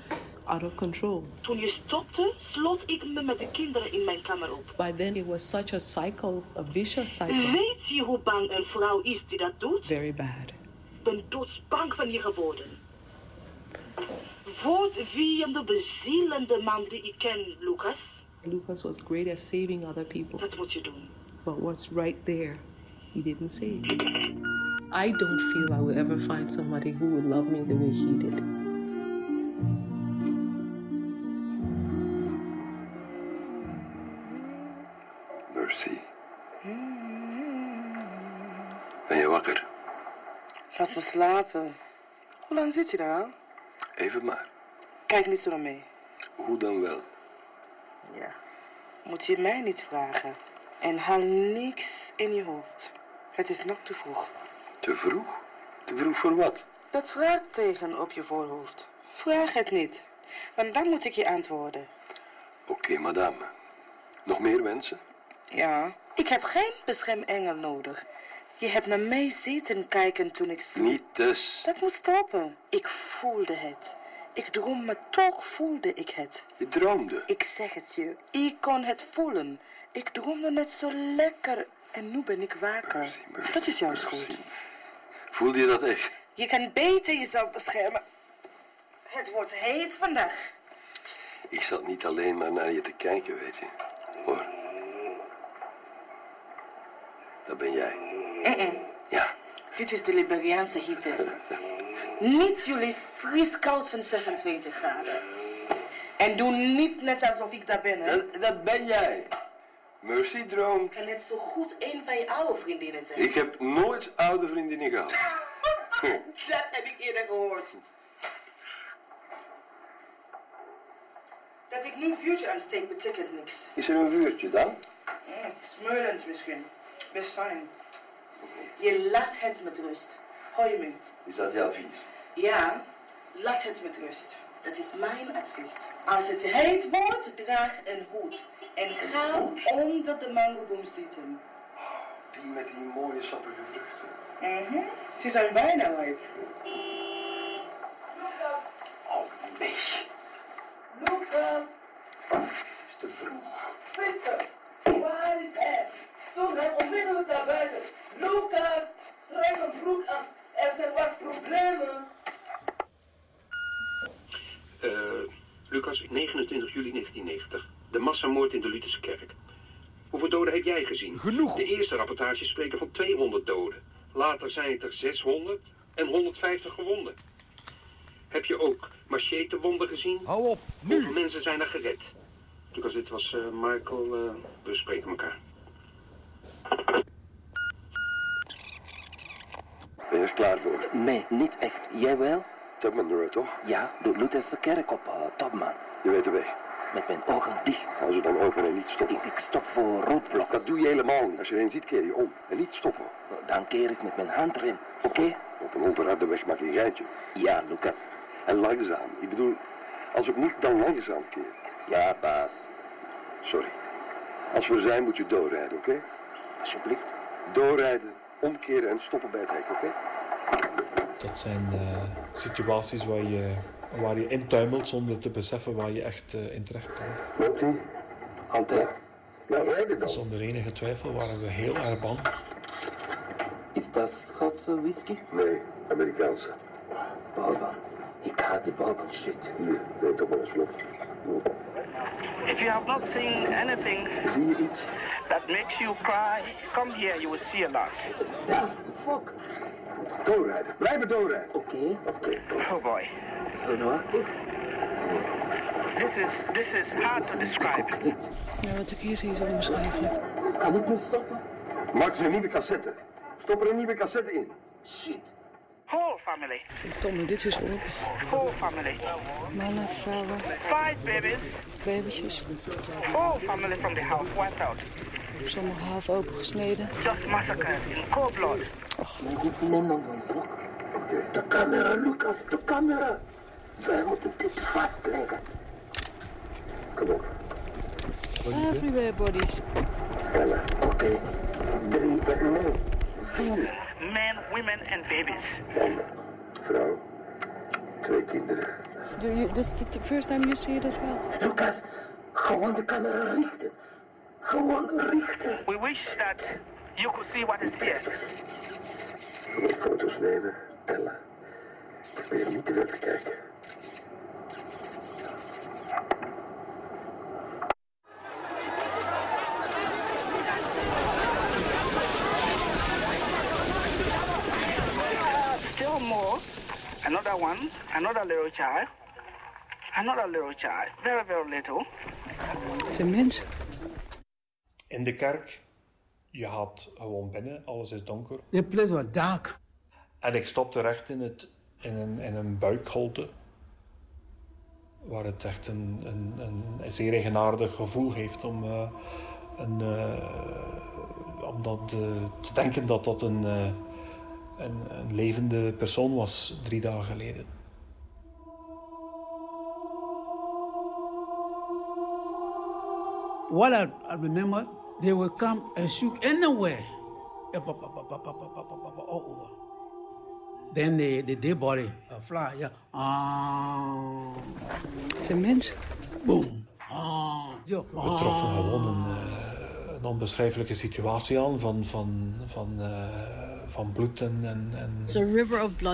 out of control. Toen je stopte, sloot ik me met de kinderen in mijn kamer op. By then it was such a cycle, a vicious cycle. Weet je hoe bang een vrouw is die dat doet? Very bad. Ik ben doodsbang van je geworden. Word wie een bezielende man die ik ken, Lucas. Lucas was great at saving other people. Dat moet je doen. But what's right there, he didn't save. I don't feel I will ever find somebody who would love me the way he did. Mercy. Ben je wakker? Laat me slapen. Hoe lang zit je daar al? Even maar. Kijk niet zo naar mij. Hoe dan wel? Ja. Moet je mij niet vragen. En haal niks in je hoofd. Het is nog te vroeg. Te vroeg? Te vroeg voor wat? Dat vraagteken op je voorhoofd. Vraag het niet. Want dan moet ik je antwoorden. Oké, madame. Nog meer wensen? Ja. Ik heb geen beschermengel nodig. Je hebt naar mij zitten kijken toen ik sliep. Niet dus. Dat moet stoppen. Ik voelde het. Ik droom, maar toch voelde ik het. Je droomde? Ik zeg het je. Ik kon het voelen. Ik droomde net zo lekker. En nu ben ik wakker. Dat is jouw schuld. Voelde je dat echt? Je kan beter jezelf beschermen. Het wordt heet vandaag. Ik zat niet alleen maar naar je te kijken, weet je. Hoor. Dat ben jij. Mm-mm. Ja. Dit is de Liberiaanse hitte. niet jullie vrieskoud van 26 graden. En doe niet net alsof ik daar ben, hè? Dat, dat ben jij. Mercy droomt. kan net zo goed een van je oude vriendinnen zijn. Ik heb nooit oude vriendinnen gehad. Dat heb ik eerder gehoord. Dat ik nu een vuurtje aansteek betekent niks. Is er een vuurtje dan? Mm, smeulend misschien. Best fijn. Je laat het met rust. Hoor je me? Is dat je advies? Ja, laat het met rust. Dat is mijn advies. Als het heet wordt, draag een hoed. En ga onder de mangoboom zitten. Die met die mooie sappige vruchten. Mhm. Ze zijn bijna rijp. Oh, nee. Lucas, Het is te vroeg. sister, waar is hij? Stuur hem onmiddellijk naar buiten. Lucas, trek een broek aan. Er zijn wat problemen. Eh, Lucas, 29 juli 1990. De massamoord in de Lutherse kerk. Hoeveel doden heb jij gezien? Genoeg. De eerste rapportages spreken van 200 doden. Later zijn het er 600 en 150 gewonden. Heb je ook machetewonden gezien? Hou op, nu! Hoeveel mensen zijn er gered? Lucas, dit was eh, Michael. eh, we spreken elkaar. Ben je er klaar voor? Nee, niet echt. Jij wel? Tubman Road, toch? Ja, de Lutherse kerk op uh, Topman. Je weet de weg. Met mijn ogen dicht. Hou ze dan open en niet stoppen. Ik, ik stop voor roodblok. Dat doe je helemaal niet. Als je er een ziet, keer je om. En niet stoppen. Dan keer ik met mijn hand erin. Oké? Op een onverharde weg maak je een geintje. Ja, Lucas. En langzaam. Ik bedoel, als het moet, dan langzaam keren. Ja, baas. Sorry. Als we er zijn, moet je doorrijden, oké? Alsjeblieft. Doorrijden, omkeren en stoppen bij het hek, oké? Dat zijn eh, situaties waar je, waar je intuimelt zonder te beseffen waar je echt eh, in terecht komt. Loopt ie? Altijd. Nou, rijden dan. Zonder enige twijfel waren we heel erg bang. Is dat Schotse whisky? Nee, Amerikaanse. Bourbon. Ik haat die bourbon shit. Hier, neem toch maar eens vlot. If you have not seen anything Zie je iets? that makes you cry, come here, you will see a lot. Damn, fuck. Doorrijden, blijven doorrijden. Oké. Oh boy. Zenuwachtig? This is this is hard to describe. Ja, wat ik hier zie is onbeschrijfelijk. Kan ik me stoppen? Maak ze een nieuwe cassette. Stop er een nieuwe cassette in. Shit. Whole family. Verdomme, dit is oorlog. Whole family. Mannen, vrouwen, Five babies. babytjes. Whole family from the house wiped out. Sommige half opengesneden. Just massacred in cold blood. Neem dan een slok. De camera, Lucas, de camera. Wij moeten dit vastleggen. Kom op. Everywhere bodies. Ella. Oké. Drie, nee. Vier. Men, women and babies. Man, vrouw, twee kinderen. Do you, this is the first time you see it as well? Lucas, gewoon de camera richten. Gewoon richten. We wish that you could see what is here. Je moet foto's nemen, tellen. Probeer niet te veel te kijken. Still more. Another one. Another little child. Another little child. Very, very little. Het zijn mensen. In de kerk, je gaat gewoon binnen, alles is donker. The place was dark. En ik stopte recht in, het, in, een, in een buikholte. Waar het echt een, een, een, zeer eigenaardig gevoel heeft om, eh, een, eh, om dat, eh, te denken dat dat een, een, een levende persoon was drie dagen geleden. what I, I remember, they would come and shoot anywhere. Then the, the dead body uh, fly. Yeah. Ah. Het mensen. Boom. Ah. We troffen gewoon een, een onbeschrijfelijke situatie aan van, van, van, uh, van bloed en, en, en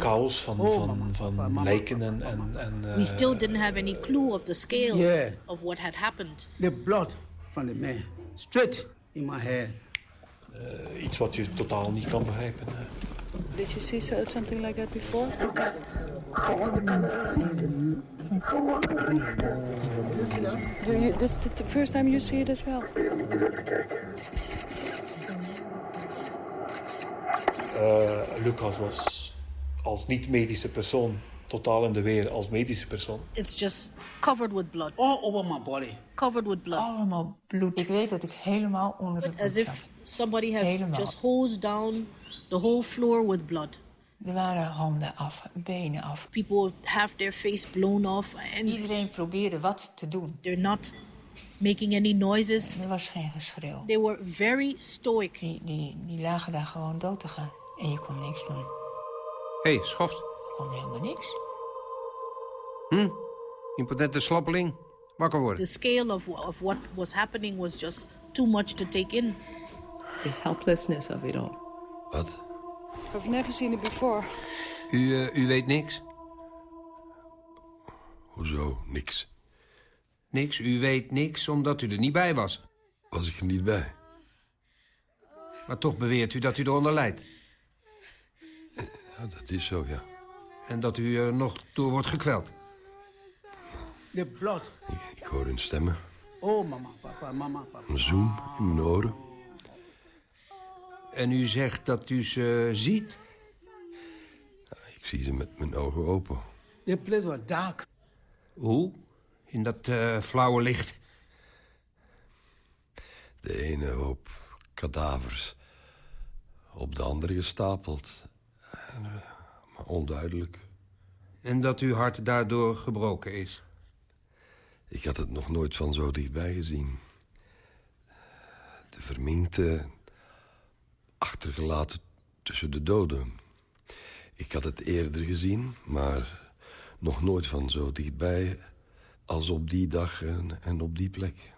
chaos van, oh, van, mama, van mama, lijken en... en, en uh, We still didn't have any clue of the scale yeah. of what had happened. The blood from the man straight in my head. eh, iets wat je totaal niet kan begrijpen. eh. Did you see so- something like that before? Lucas, gewoon de camera richten. Gewoon richten. Do you, this is the first time you see it as well? Probeer niet te veel te kijken. Eh, Lucas was als niet-medische persoon totaal in de weer als medische persoon. It's just covered with blood. All over my body. Covered with blood. Allemaal bloed. Ik weet dat ik helemaal onder het As bloed zat. if somebody has Helemaal. just hosed down the whole floor with blood. Er waren handen af, benen af. People have their face blown off and Iedereen probeerde wat te doen. they're not making any noises. Er was geen geschreeuw. They were very stoic. Die, die, die lagen daar gewoon dood te gaan. En je kon niks doen. Hé, hey, schoft. Je kon helemaal niks. Hm? Impotente slappeling. Wakker worden. The scale of, of what was happening was just too much to take in. The helplessness of it all. Wat? I've never seen it before. U, uh, u weet niks? Hoezo, niks? Niks, u weet niks omdat u er niet bij was. Was ik er niet bij? Maar toch beweert u dat u eronder lijdt. Ja, dat is zo, ja. En dat u er nog door wordt gekweld. The blood. Ik, ik hoor hun stemmen. Oh, mama, papa, mama, papa. Een zoem in mijn oren. En u zegt dat u ze ziet? Ik zie ze met mijn ogen open. The place was dark. Hoe? In dat uh, flauwe licht? De ene hoop kadavers op de andere gestapeld. En, uh, maar onduidelijk. En dat uw hart daardoor gebroken is? Ik had het nog nooit van zo dichtbij gezien. De verminkte, achtergelaten tussen de doden. Ik had het eerder gezien, maar nog nooit van zo dichtbij... als op die dag en, en op die plek.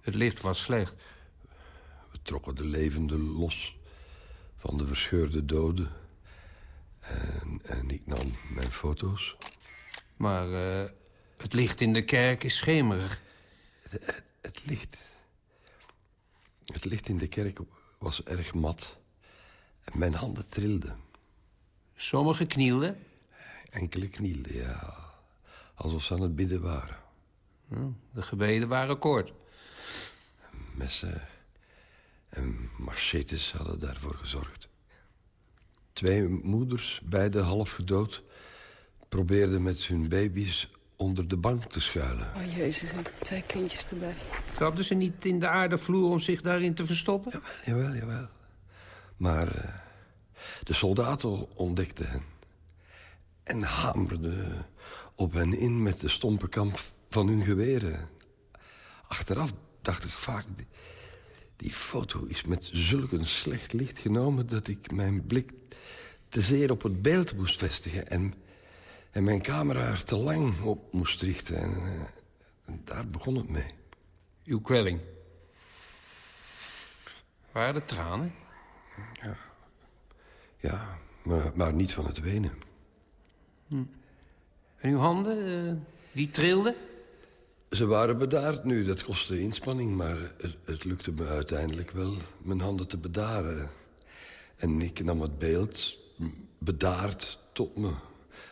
Het licht was slecht. We trokken de levenden los van de verscheurde doden. En, en ik nam mijn foto's. Maar uh, het licht in de kerk is schemerig. Het, licht... Het licht in de kerk was erg mat. En mijn handen trilden. Sommigen knielden? Enkele knielden, ja. Alsof ze aan het bidden waren. De gebeden waren kort. Messen en machetes hadden daarvoor gezorgd. Twee moeders, beide half gedood... probeerden met hun baby's onder de bank te schuilen. Oh jezus, twee kindjes erbij. Krabden ze niet in de aardevloer om zich daarin te verstoppen? Jawel, jawel, jawel. Maar uh, de soldaten ontdekten hen. En hamerden op hen in met de stompe kamp van hun geweren. Achteraf dacht ik vaak... Die, die foto is met zulk een slecht licht genomen... dat ik mijn blik te zeer op het beeld moest vestigen... en, en mijn camera er te lang op moest richten. En, en daar begon het mee. Uw kwelling? Waren er tranen? Ja, ja maar, maar niet van het wenen. Hm. En uw handen, uh, die trilden? Ze waren bedaard nu, dat kostte inspanning... maar het, het, lukte me uiteindelijk wel mijn handen te bedaren. En ik nam het beeld bedaard tot me.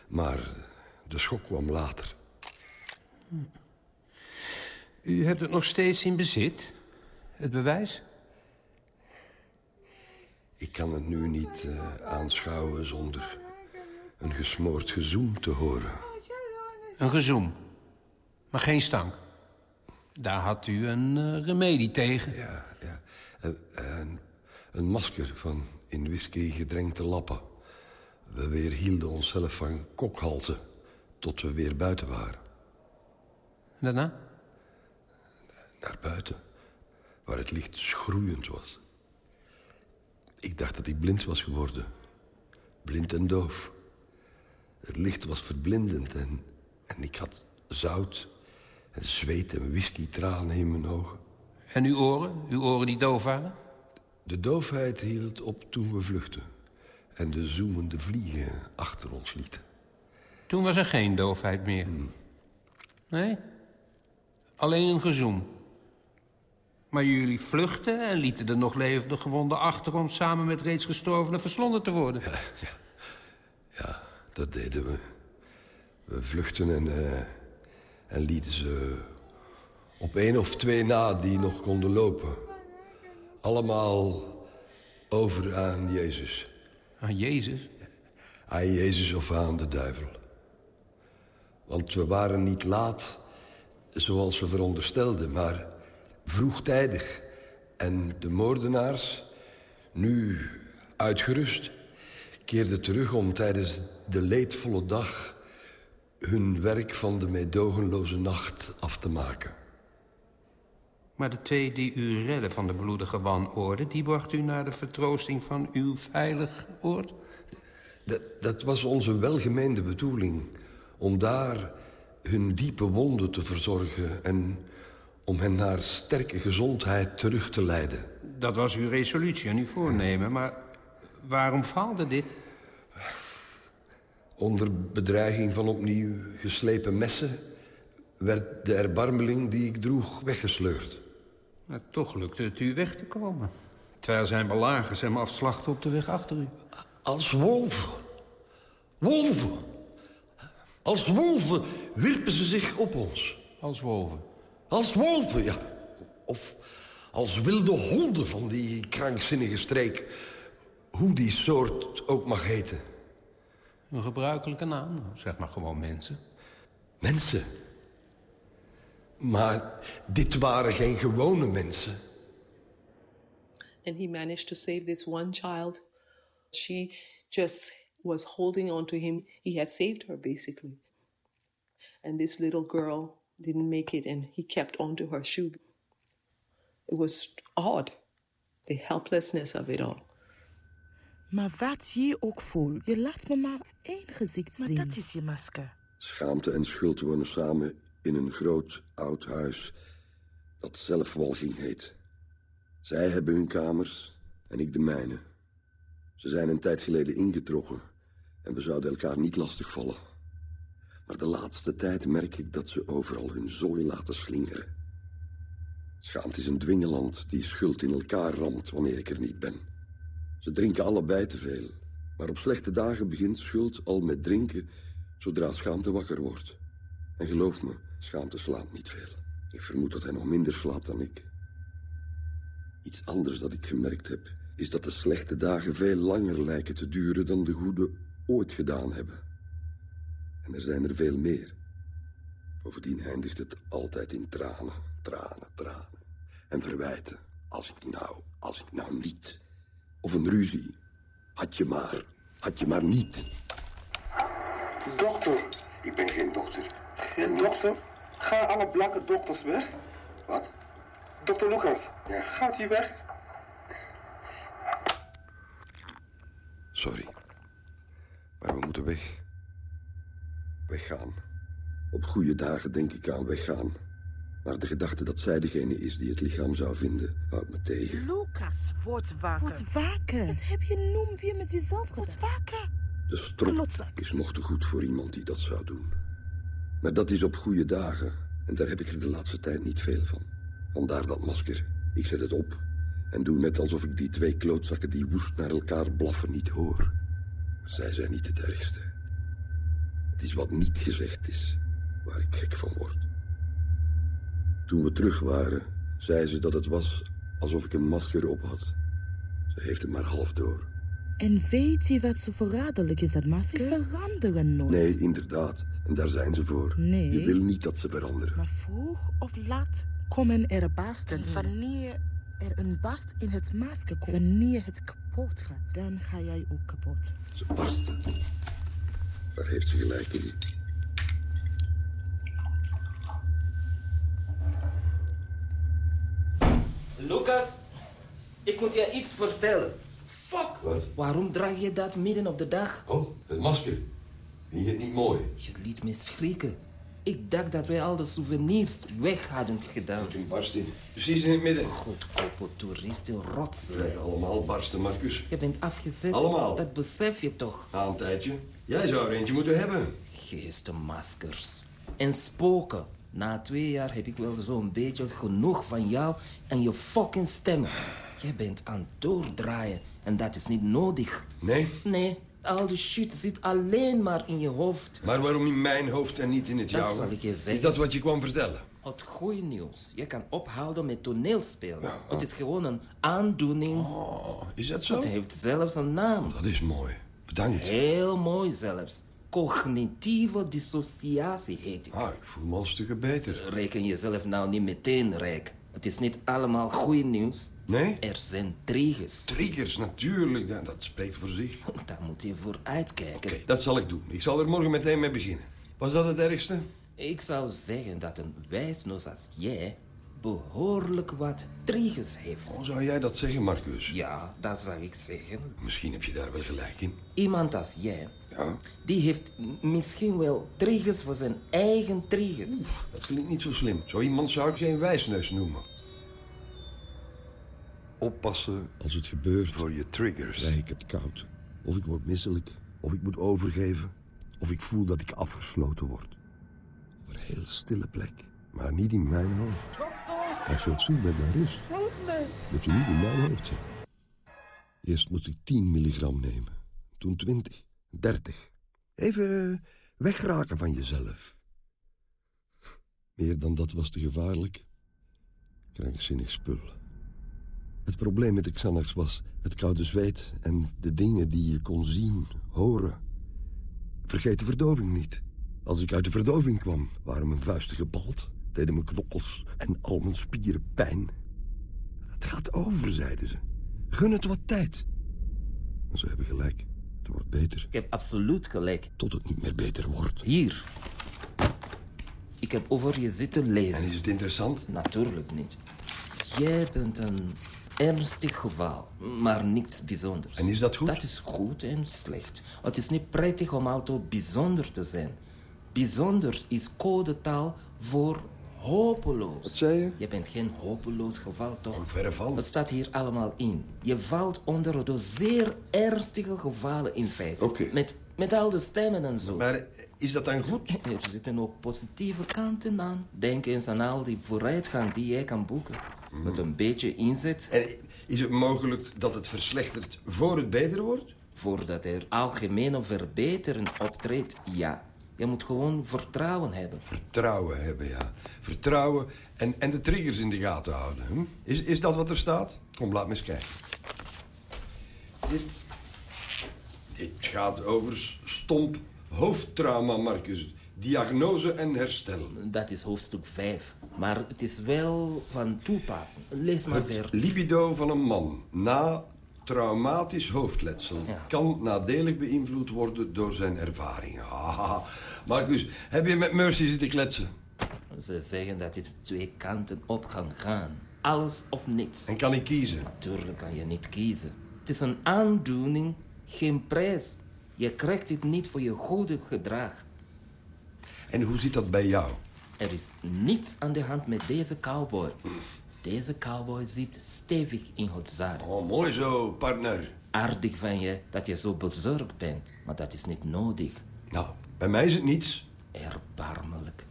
Maar de schok kwam later. U hebt het nog steeds in bezit? Het bewijs? Ik kan het nu niet uh, aanschouwen zonder een gesmoord gezoem te horen. Een gezoem? Maar geen stank? Daar had u een uh, remedie tegen. Ja, ja. En, en, een masker van in whisky gedrenkte lappen. We weerhielden onszelf van kokhalzen tot we weer buiten waren. Daarna? Naar buiten, waar het licht schroeiend was. Ik dacht dat ik blind was geworden. Blind en doof. Het licht was verblindend en, en ik had zout en zweet en whisky-tranen in mijn ogen. En uw oren? Uw oren die doof waren? De doofheid hield op toen we vluchtten. En de zoemende vliegen achter ons lieten. Toen was er geen doofheid meer? Hmm. Nee? Alleen een gezoem? Maar jullie vluchtten en lieten de nog levende gewonden achter... om samen met reeds gestorvenen verslonden te worden. Ja, ja. ja dat deden we. We vluchtten en, uh, en lieten ze op één of twee na die nog konden lopen. Allemaal over aan Jezus. Aan Jezus? Aan Jezus of aan de duivel. Want we waren niet laat, zoals we veronderstelden, maar vroegtijdig. En de moordenaars, nu uitgerust, keerden terug om tijdens de leedvolle dag... hun werk van de meedogenloze nacht af te maken. Maar de twee die u redden van de bloedige wanorde... die bracht u naar de vertroosting van uw veilig oord? Dat, dat was onze welgemeende bedoeling. Om daar hun diepe wonden te verzorgen... en om hen naar sterke gezondheid terug te leiden. Dat was uw resolutie en uw voornemen, maar waarom faalde dit? Onder bedreiging van opnieuw geslepen messen... werd de erbarmeling die ik droeg weggesleurd. Maar toch lukte het u weg te komen. Terwijl zijn belagers hem afslachten op de weg achter u. Als wolven. Wolven. Als wolven wierpen ze zich op ons. Als wolven? Als wolven, ja. Of als wilde honden van die krankzinnige streek. Hoe die soort ook mag heten. Een gebruikelijke naam, zeg maar gewoon mensen. Mensen? Maar dit waren geen gewone mensen. And he managed to save this one child. She just was holding on to him. He had saved her, basically. And this little girl didn't make it, and he kept on to her shoe. It was odd, the helplessness of it all. Maar wat je ook voelt, je laat me maar één gezicht zien. Maar dat is je masker. Schaamte en schuld wonen samen in een groot oud huis dat zelfwalging heet. Zij hebben hun kamers en ik de mijne. Ze zijn een tijd geleden ingetrokken en we zouden elkaar niet lastigvallen. Maar de laatste tijd merk ik dat ze overal hun zooi laten slingeren. Schaamte is een dwingeland die schuld in elkaar ramt wanneer ik er niet ben. Ze drinken allebei te veel. Maar op slechte dagen begint schuld al met drinken zodra schaamte wakker wordt. En geloof me, schaamte slaapt niet veel. Ik vermoed dat hij nog minder slaapt dan ik. Iets anders dat ik gemerkt heb, is dat de slechte dagen veel langer lijken te duren dan de goede ooit gedaan hebben. En er zijn er veel meer. Bovendien eindigt het altijd in tranen, tranen, tranen. En verwijten. Als ik nou, als ik nou niet. Of een ruzie. Had je maar, had je maar niet. Dokter. Ik ben geen dokter. Geen dokter? Gaan alle blanke dokters weg? Wat? Dokter Lucas, gaat hij weg? Sorry. Maar we moeten weg. Weggaan. Op goede dagen denk ik aan weggaan. Maar de gedachte dat zij degene is die het lichaam zou vinden, houdt me tegen. Lucas, word wakker. Word wakker. Wat heb je noem weer met jezelf? Word wakker. De strop is nog te goed voor iemand die dat zou doen. Maar dat is op goede dagen. En daar heb ik er de laatste tijd niet veel van. Vandaar dat masker. Ik zet het op. En doe net alsof ik die twee klootzakken die woest naar elkaar blaffen niet hoor. Maar zij zijn niet het ergste. Het is wat niet gezegd is, waar ik gek van word. Toen we terug waren, zei ze dat het was alsof ik een masker op had. Ze heeft het maar half door. En weet je wat zo verraderlijk is, dat masker? Ze veranderen nooit. Nee, inderdaad. En daar zijn ze voor. Nee. Je wil niet dat ze veranderen. Maar vroeg of laat komen er barsten. Wanneer er een barst in het masker komt, wanneer het kapot gaat, dan ga jij ook kapot. Ze barsten. Daar heeft ze gelijk in. Lucas, ik moet je iets vertellen. Fuck, wat? Waarom draag je dat midden op de dag? Oh, het masker. Vind je het niet mooi? Je liet me schrikken. Ik dacht dat wij al de souvenirs weg hadden gedaan. Toen barst in. Precies in het midden. Goedkope toeristen, rotsen. Wij allemaal barsten, Marcus. Je bent afgezet. Allemaal. Dat besef je toch? Na een tijdje. Jij zou er eentje moeten hebben. Geestenmaskers. En spoken. Na twee jaar heb ik wel zo'n beetje genoeg van jou en je fucking stemmen. Jij bent aan het doordraaien en dat is niet nodig. Nee? Nee, al die shit zit alleen maar in je hoofd. Maar waarom in mijn hoofd en niet in het Dat jouwe? zal ik je zeggen. Is dat wat je kwam vertellen? Het goede nieuws. Je kan ophouden met toneelspelen. Het is gewoon een aandoening. Oh, is dat zo? Het heeft zelfs een naam. Dat is mooi. Bedankt. Heel mooi zelfs. Cognitieve dissociatie heet het. Ah, ik voel me al stukken beter. Reken jezelf nou niet meteen rijk. Het is niet allemaal goed nieuws. Nee? Er zijn triggers. Triggers, natuurlijk. Ja, dat spreekt voor zich. Daar moet je voor uitkijken. Dat zal ik doen. Ik zal er morgen meteen mee beginnen. Was dat het ergste? Ik zou zeggen dat een wijsneus als jij behoorlijk wat triggers heeft. Hoe zou jij dat zeggen, Marcus? Ja, dat zou ik zeggen. Misschien heb je daar wel gelijk in. Iemand als jij, Ja, die heeft misschien wel triggers voor zijn eigen triggers. dat klinkt niet zo slim. Zo iemand zou ik geen wijsneus noemen. Oppassen als het gebeurt voor je triggers. Krijg ik het koud. Of ik word misselijk. Of ik moet overgeven. Of ik voel dat ik afgesloten word. Op een heel stille plek. Maar niet in mijn hoofd. Je op zoek bent naar rust, moet je niet in mijn hoofd zijn. Eerst moest ik 10 milligram nemen. Toen 20, 30. Even wegraken van jezelf. Meer dan dat was te gevaarlijk. Krankzinnig spul. Het probleem met de Xanax was het koude zweet en de dingen die je kon zien, horen. Vergeet de verdoving niet. Als ik uit de verdoving kwam, waren mijn vuisten gebald, deden mijn knokkels en al mijn spieren pijn. Het gaat over, zeiden ze. Gun het wat tijd. Maar ze hebben gelijk. Het wordt beter. Ik heb absoluut gelijk. Tot het niet meer beter wordt. Hier. Ik heb over je zitten lezen. En is het interessant? Natuurlijk niet. Jij bent een ernstig geval, maar niets bijzonders. En is dat goed? Dat is goed en slecht. Het is niet prettig om altijd bijzonder te zijn. Bijzonder is codetaal voor hopeloos. Wat zei je? Je bent geen hopeloos geval, toch? Verre van. Het staat hier allemaal in. Je valt onder de zeer ernstige gevallen in feite. Oké. Met, met al de stemmen en zo. Maar is dat dan goed? Er zitten ook positieve kanten aan. Denk eens aan al die vooruitgang die jij kan boeken. Met een beetje inzet. En is het mogelijk dat het verslechtert voor het beter wordt? Voordat er algemene verbetering optreedt, ja. Je moet gewoon vertrouwen hebben. Vertrouwen hebben, ja. Vertrouwen en, en de triggers in de gaten houden. Hm? Is, is dat wat er staat? Kom, laat me eens kijken. Dit, dit gaat over stomp hoofdtrauma, Marcus. Diagnose en herstel. Dat is hoofdstuk 5. Maar het is wel van toepassing. Lees maar Het verder. libido van een man na traumatisch hoofdletsel kan nadelig beïnvloed worden door zijn ervaringen. Ah, Marcus, heb je met Mercy zitten kletsen? Ze zeggen dat dit twee kanten op gaan gaan. Alles of niks. En kan ik kiezen? Tuurlijk kan je niet kiezen. Het is een aandoening, geen prijs. Je krijgt het niet voor je goede gedrag. En hoe zit dat bij jou? Er is niets aan de hand met deze cowboy. Deze cowboy zit stevig in het zadel. Oh, mooi zo, partner. Aardig van je dat je zo bezorgd bent, maar dat is niet nodig. Nou, bij mij is het niets. Erbarmelijk.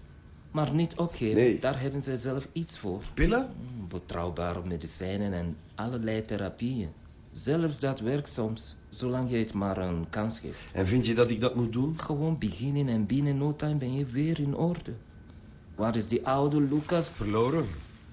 Maar niet opgeven, Nee. daar hebben ze zelf iets voor. Pillen? Mm, Betrouwbare medicijnen en allerlei therapieën. Zelfs dat werkt soms, zolang je het maar een kans geeft. En vind je dat ik dat moet doen? Gewoon beginnen en binnen no time ben je weer in orde. Waar is die oude Lucas? Verloren.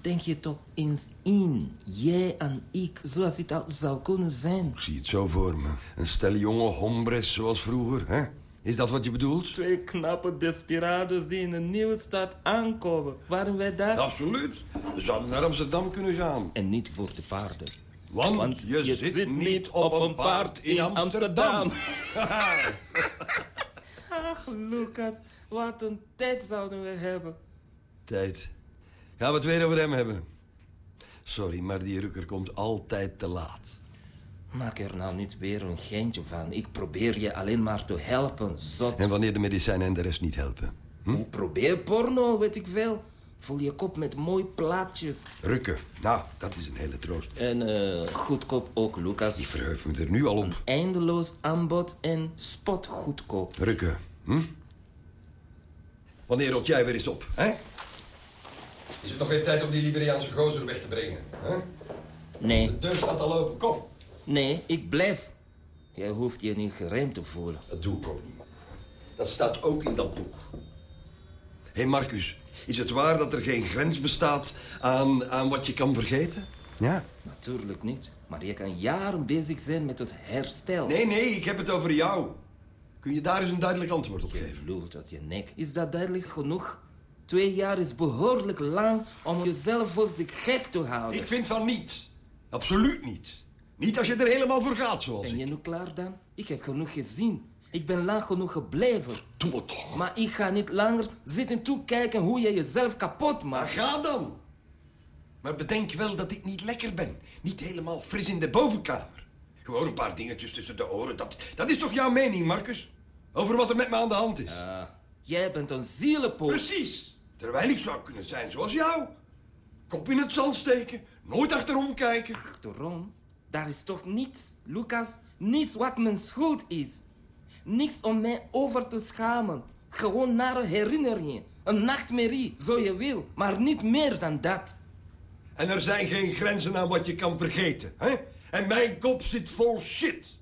Denk je toch eens in. Jij en ik, zoals het al zou kunnen zijn. Ik zie het zo voor me. Een stel jonge hombres zoals vroeger, hè? Is dat wat je bedoelt? Twee knappe desperados die in een nieuwe stad aankomen. Waren wij daar? Absoluut. We zouden naar Amsterdam kunnen gaan. En niet voor de paarden. Want, je, zit, niet op een paard in Amsterdam. Ach, Lucas, wat een tijd zouden we hebben. Tijd. Gaan we het weer over hem hebben? Sorry, maar die rukker komt altijd te laat. Maak er nou niet weer een geintje van. Ik probeer je alleen maar te helpen, zot. En wanneer de medicijnen en de rest niet helpen? Hoe probeer porno, weet ik veel. Vul je kop met mooi plaatjes. Rukken. Nou, dat is een hele troost. En eh, goedkoop ook, Lucas. Die verheugt me er nu al op. Eindeloos aanbod en spot goedkoop. Rukken, hm? Wanneer rot jij weer eens op, hè? Is het nog geen tijd om die Liberiaanse gozer weg te brengen, hè? Nee, De deur staat al open, kom. nee, ik blijf. Jij hoeft je niet geremd te voelen. Dat doe ik ook niet. Dat staat ook in dat boek. Hé hey Marcus, is het waar dat er geen grens bestaat aan, aan wat je kan vergeten? Ja. Natuurlijk niet. Maar je kan jaren bezig zijn met het herstel. Nee, nee, ik heb het over jou. Kun je daar eens een duidelijk antwoord op Je geven? vloelt uit je nek. Is dat duidelijk genoeg? Twee jaar is behoorlijk lang om jezelf voor de gek te houden. Ik vind van niet. Absoluut niet. Niet als je er helemaal voor gaat, zoals Ben je nu klaar dan? Ik heb genoeg gezien. Ik ben lang genoeg gebleven. Doe het toch. Maar ik ga niet langer zitten toekijken hoe je jezelf kapot Maar maakt. ga dan. Maar bedenk wel dat ik niet lekker ben. Niet helemaal fris in de bovenkamer. Gewoon een paar dingetjes tussen de oren. Dat, dat is toch jouw mening, Marcus? Over wat er met me aan de hand is. Jij bent een zielenpoot. Precies. Terwijl ik zou kunnen zijn zoals jou. Kop in het zand steken. Nooit achterom kijken. Achterom? Daar is toch niets, Lucas? Niets wat mijn schuld is. Niks om mij over te schamen. Gewoon nare herinneringen. Een nachtmerrie, zo je wil. Maar niet meer dan dat. En er zijn geen grenzen aan wat je kan vergeten. Hè? En mijn kop zit vol shit.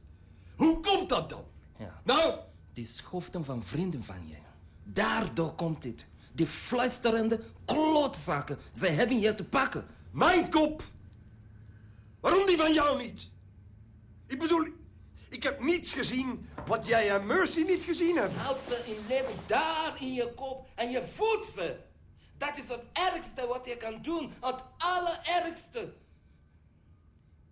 Hoe komt dat dan? Ja. Nou? Die schoften van vrienden van je. Daardoor komt dit. Die fluisterende klootzakken. Ze hebben je te pakken. Mijn kop? Waarom die van jou niet? Ik bedoel, ik heb niets gezien wat jij en Mercy niet gezien hebben. Houd ze in leven daar in je kop en je voelt ze. Dat is het ergste wat je kan doen. Het allerergste.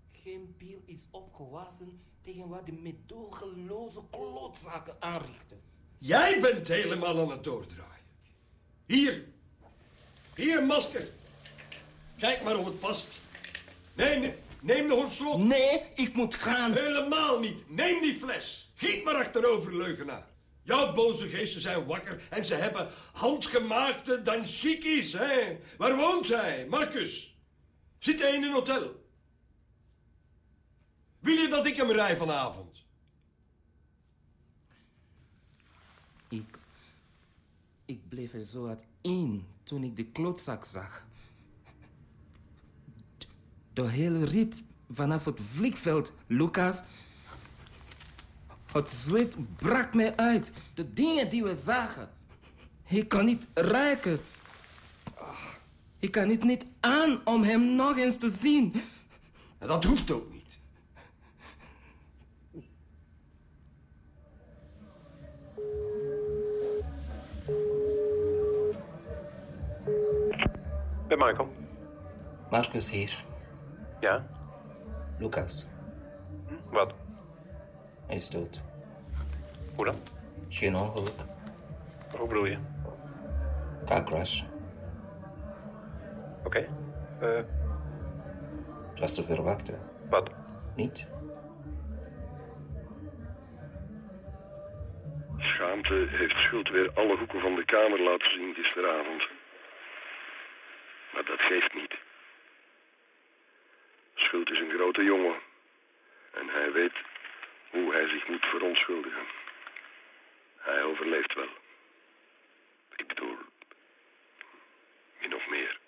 Geen biel is opgewassen tegen wat de medogeloze klootzakken aanrichten. Jij bent helemaal aan het doordraaien. Hier. Hier een masker. Kijk maar of het past. Nee, nee. Neem nog een slot. Nee, ik moet gaan. Helemaal niet. Neem die fles. Giet maar achterover, leugenaar. Jouw boze geesten zijn wakker en ze hebben handgemaakte dan chic is, hè? Waar woont hij, Marcus? Zit hij in een hotel? Wil je dat ik hem rij vanavond? Ik... Ik bleef er zo uit in toen ik de klootzak zag. De hele rit vanaf het vliegveld, Lucas. Het zweet brak mij uit. De dingen die we zagen. Ik kan niet ruiken. Ik kan het niet aan om hem nog eens te zien. En dat hoeft ook niet. Bij Michael. Marcus hier. Ja? Lucas. Wat? Hij is dood. Hoe dan? Geen ongeluk. Hoe bedoel je? Car crash. Oké. Eh, Het was te verwachten. wat? Niet? Schaamte heeft schuld weer alle hoeken van de kamer laten zien gisteravond. Maar dat geeft niet. Schuld is een grote jongen. En hij weet hoe hij zich moet verontschuldigen. Hij overleeft wel. Ik bedoel, min of meer.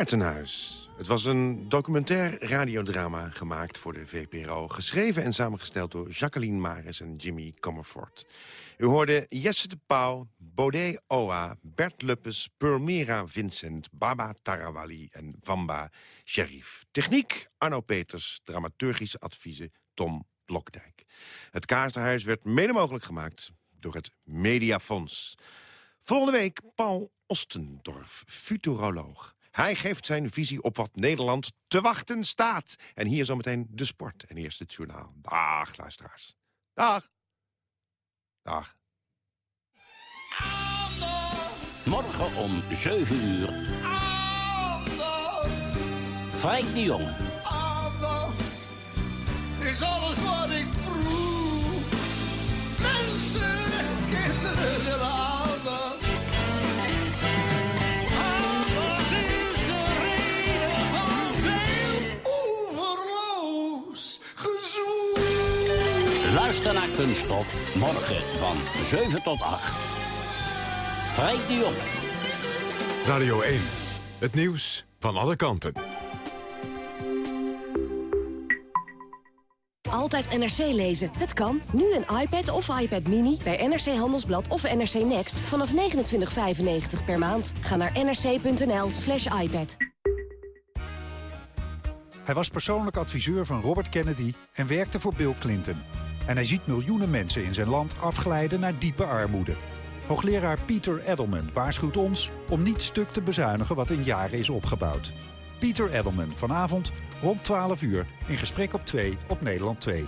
Kaartenhuis. Het was een documentair radiodrama gemaakt voor de VPRO. Geschreven en samengesteld door Jacqueline Maris en Jimmy Comerford. U hoorde Jesse de Pauw, Baudet Oa, Bert Luppes, Purmera Vincent, Baba Tarawali en Vamba Sherif. Techniek Arno Peters, dramaturgische adviezen Tom Blokdijk. Het Kaartenhuis werd mede mogelijk gemaakt door het Mediafonds. Volgende week Paul Ostendorf, futuroloog. Hij geeft zijn visie op wat Nederland te wachten staat. En hier zometeen de sport en eerst het journaal. Dag, luisteraars. Dag. Dag. Morgen om 7 uur. Frank de Jong. Is alles wat Luister naar Kunststof. Morgen van 7 tot 8. Frank de Jong. Radio 1. Het nieuws van alle kanten. Altijd NRC lezen. Het kan. Nu een iPad of iPad Mini bij NRC Handelsblad of NRC Next vanaf 29,95 per maand. Ga naar nrc.nl slash iPad. Hij was persoonlijk adviseur van Robert Kennedy en werkte voor Bill Clinton. En hij ziet miljoenen mensen in zijn land afglijden naar diepe armoede. Hoogleraar Peter Edelman waarschuwt ons om niet stuk te bezuinigen wat in jaren is opgebouwd. Peter Edelman, vanavond rond 12 uur in gesprek op 2 op Nederland 2.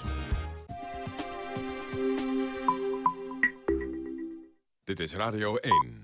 Dit is Radio 1.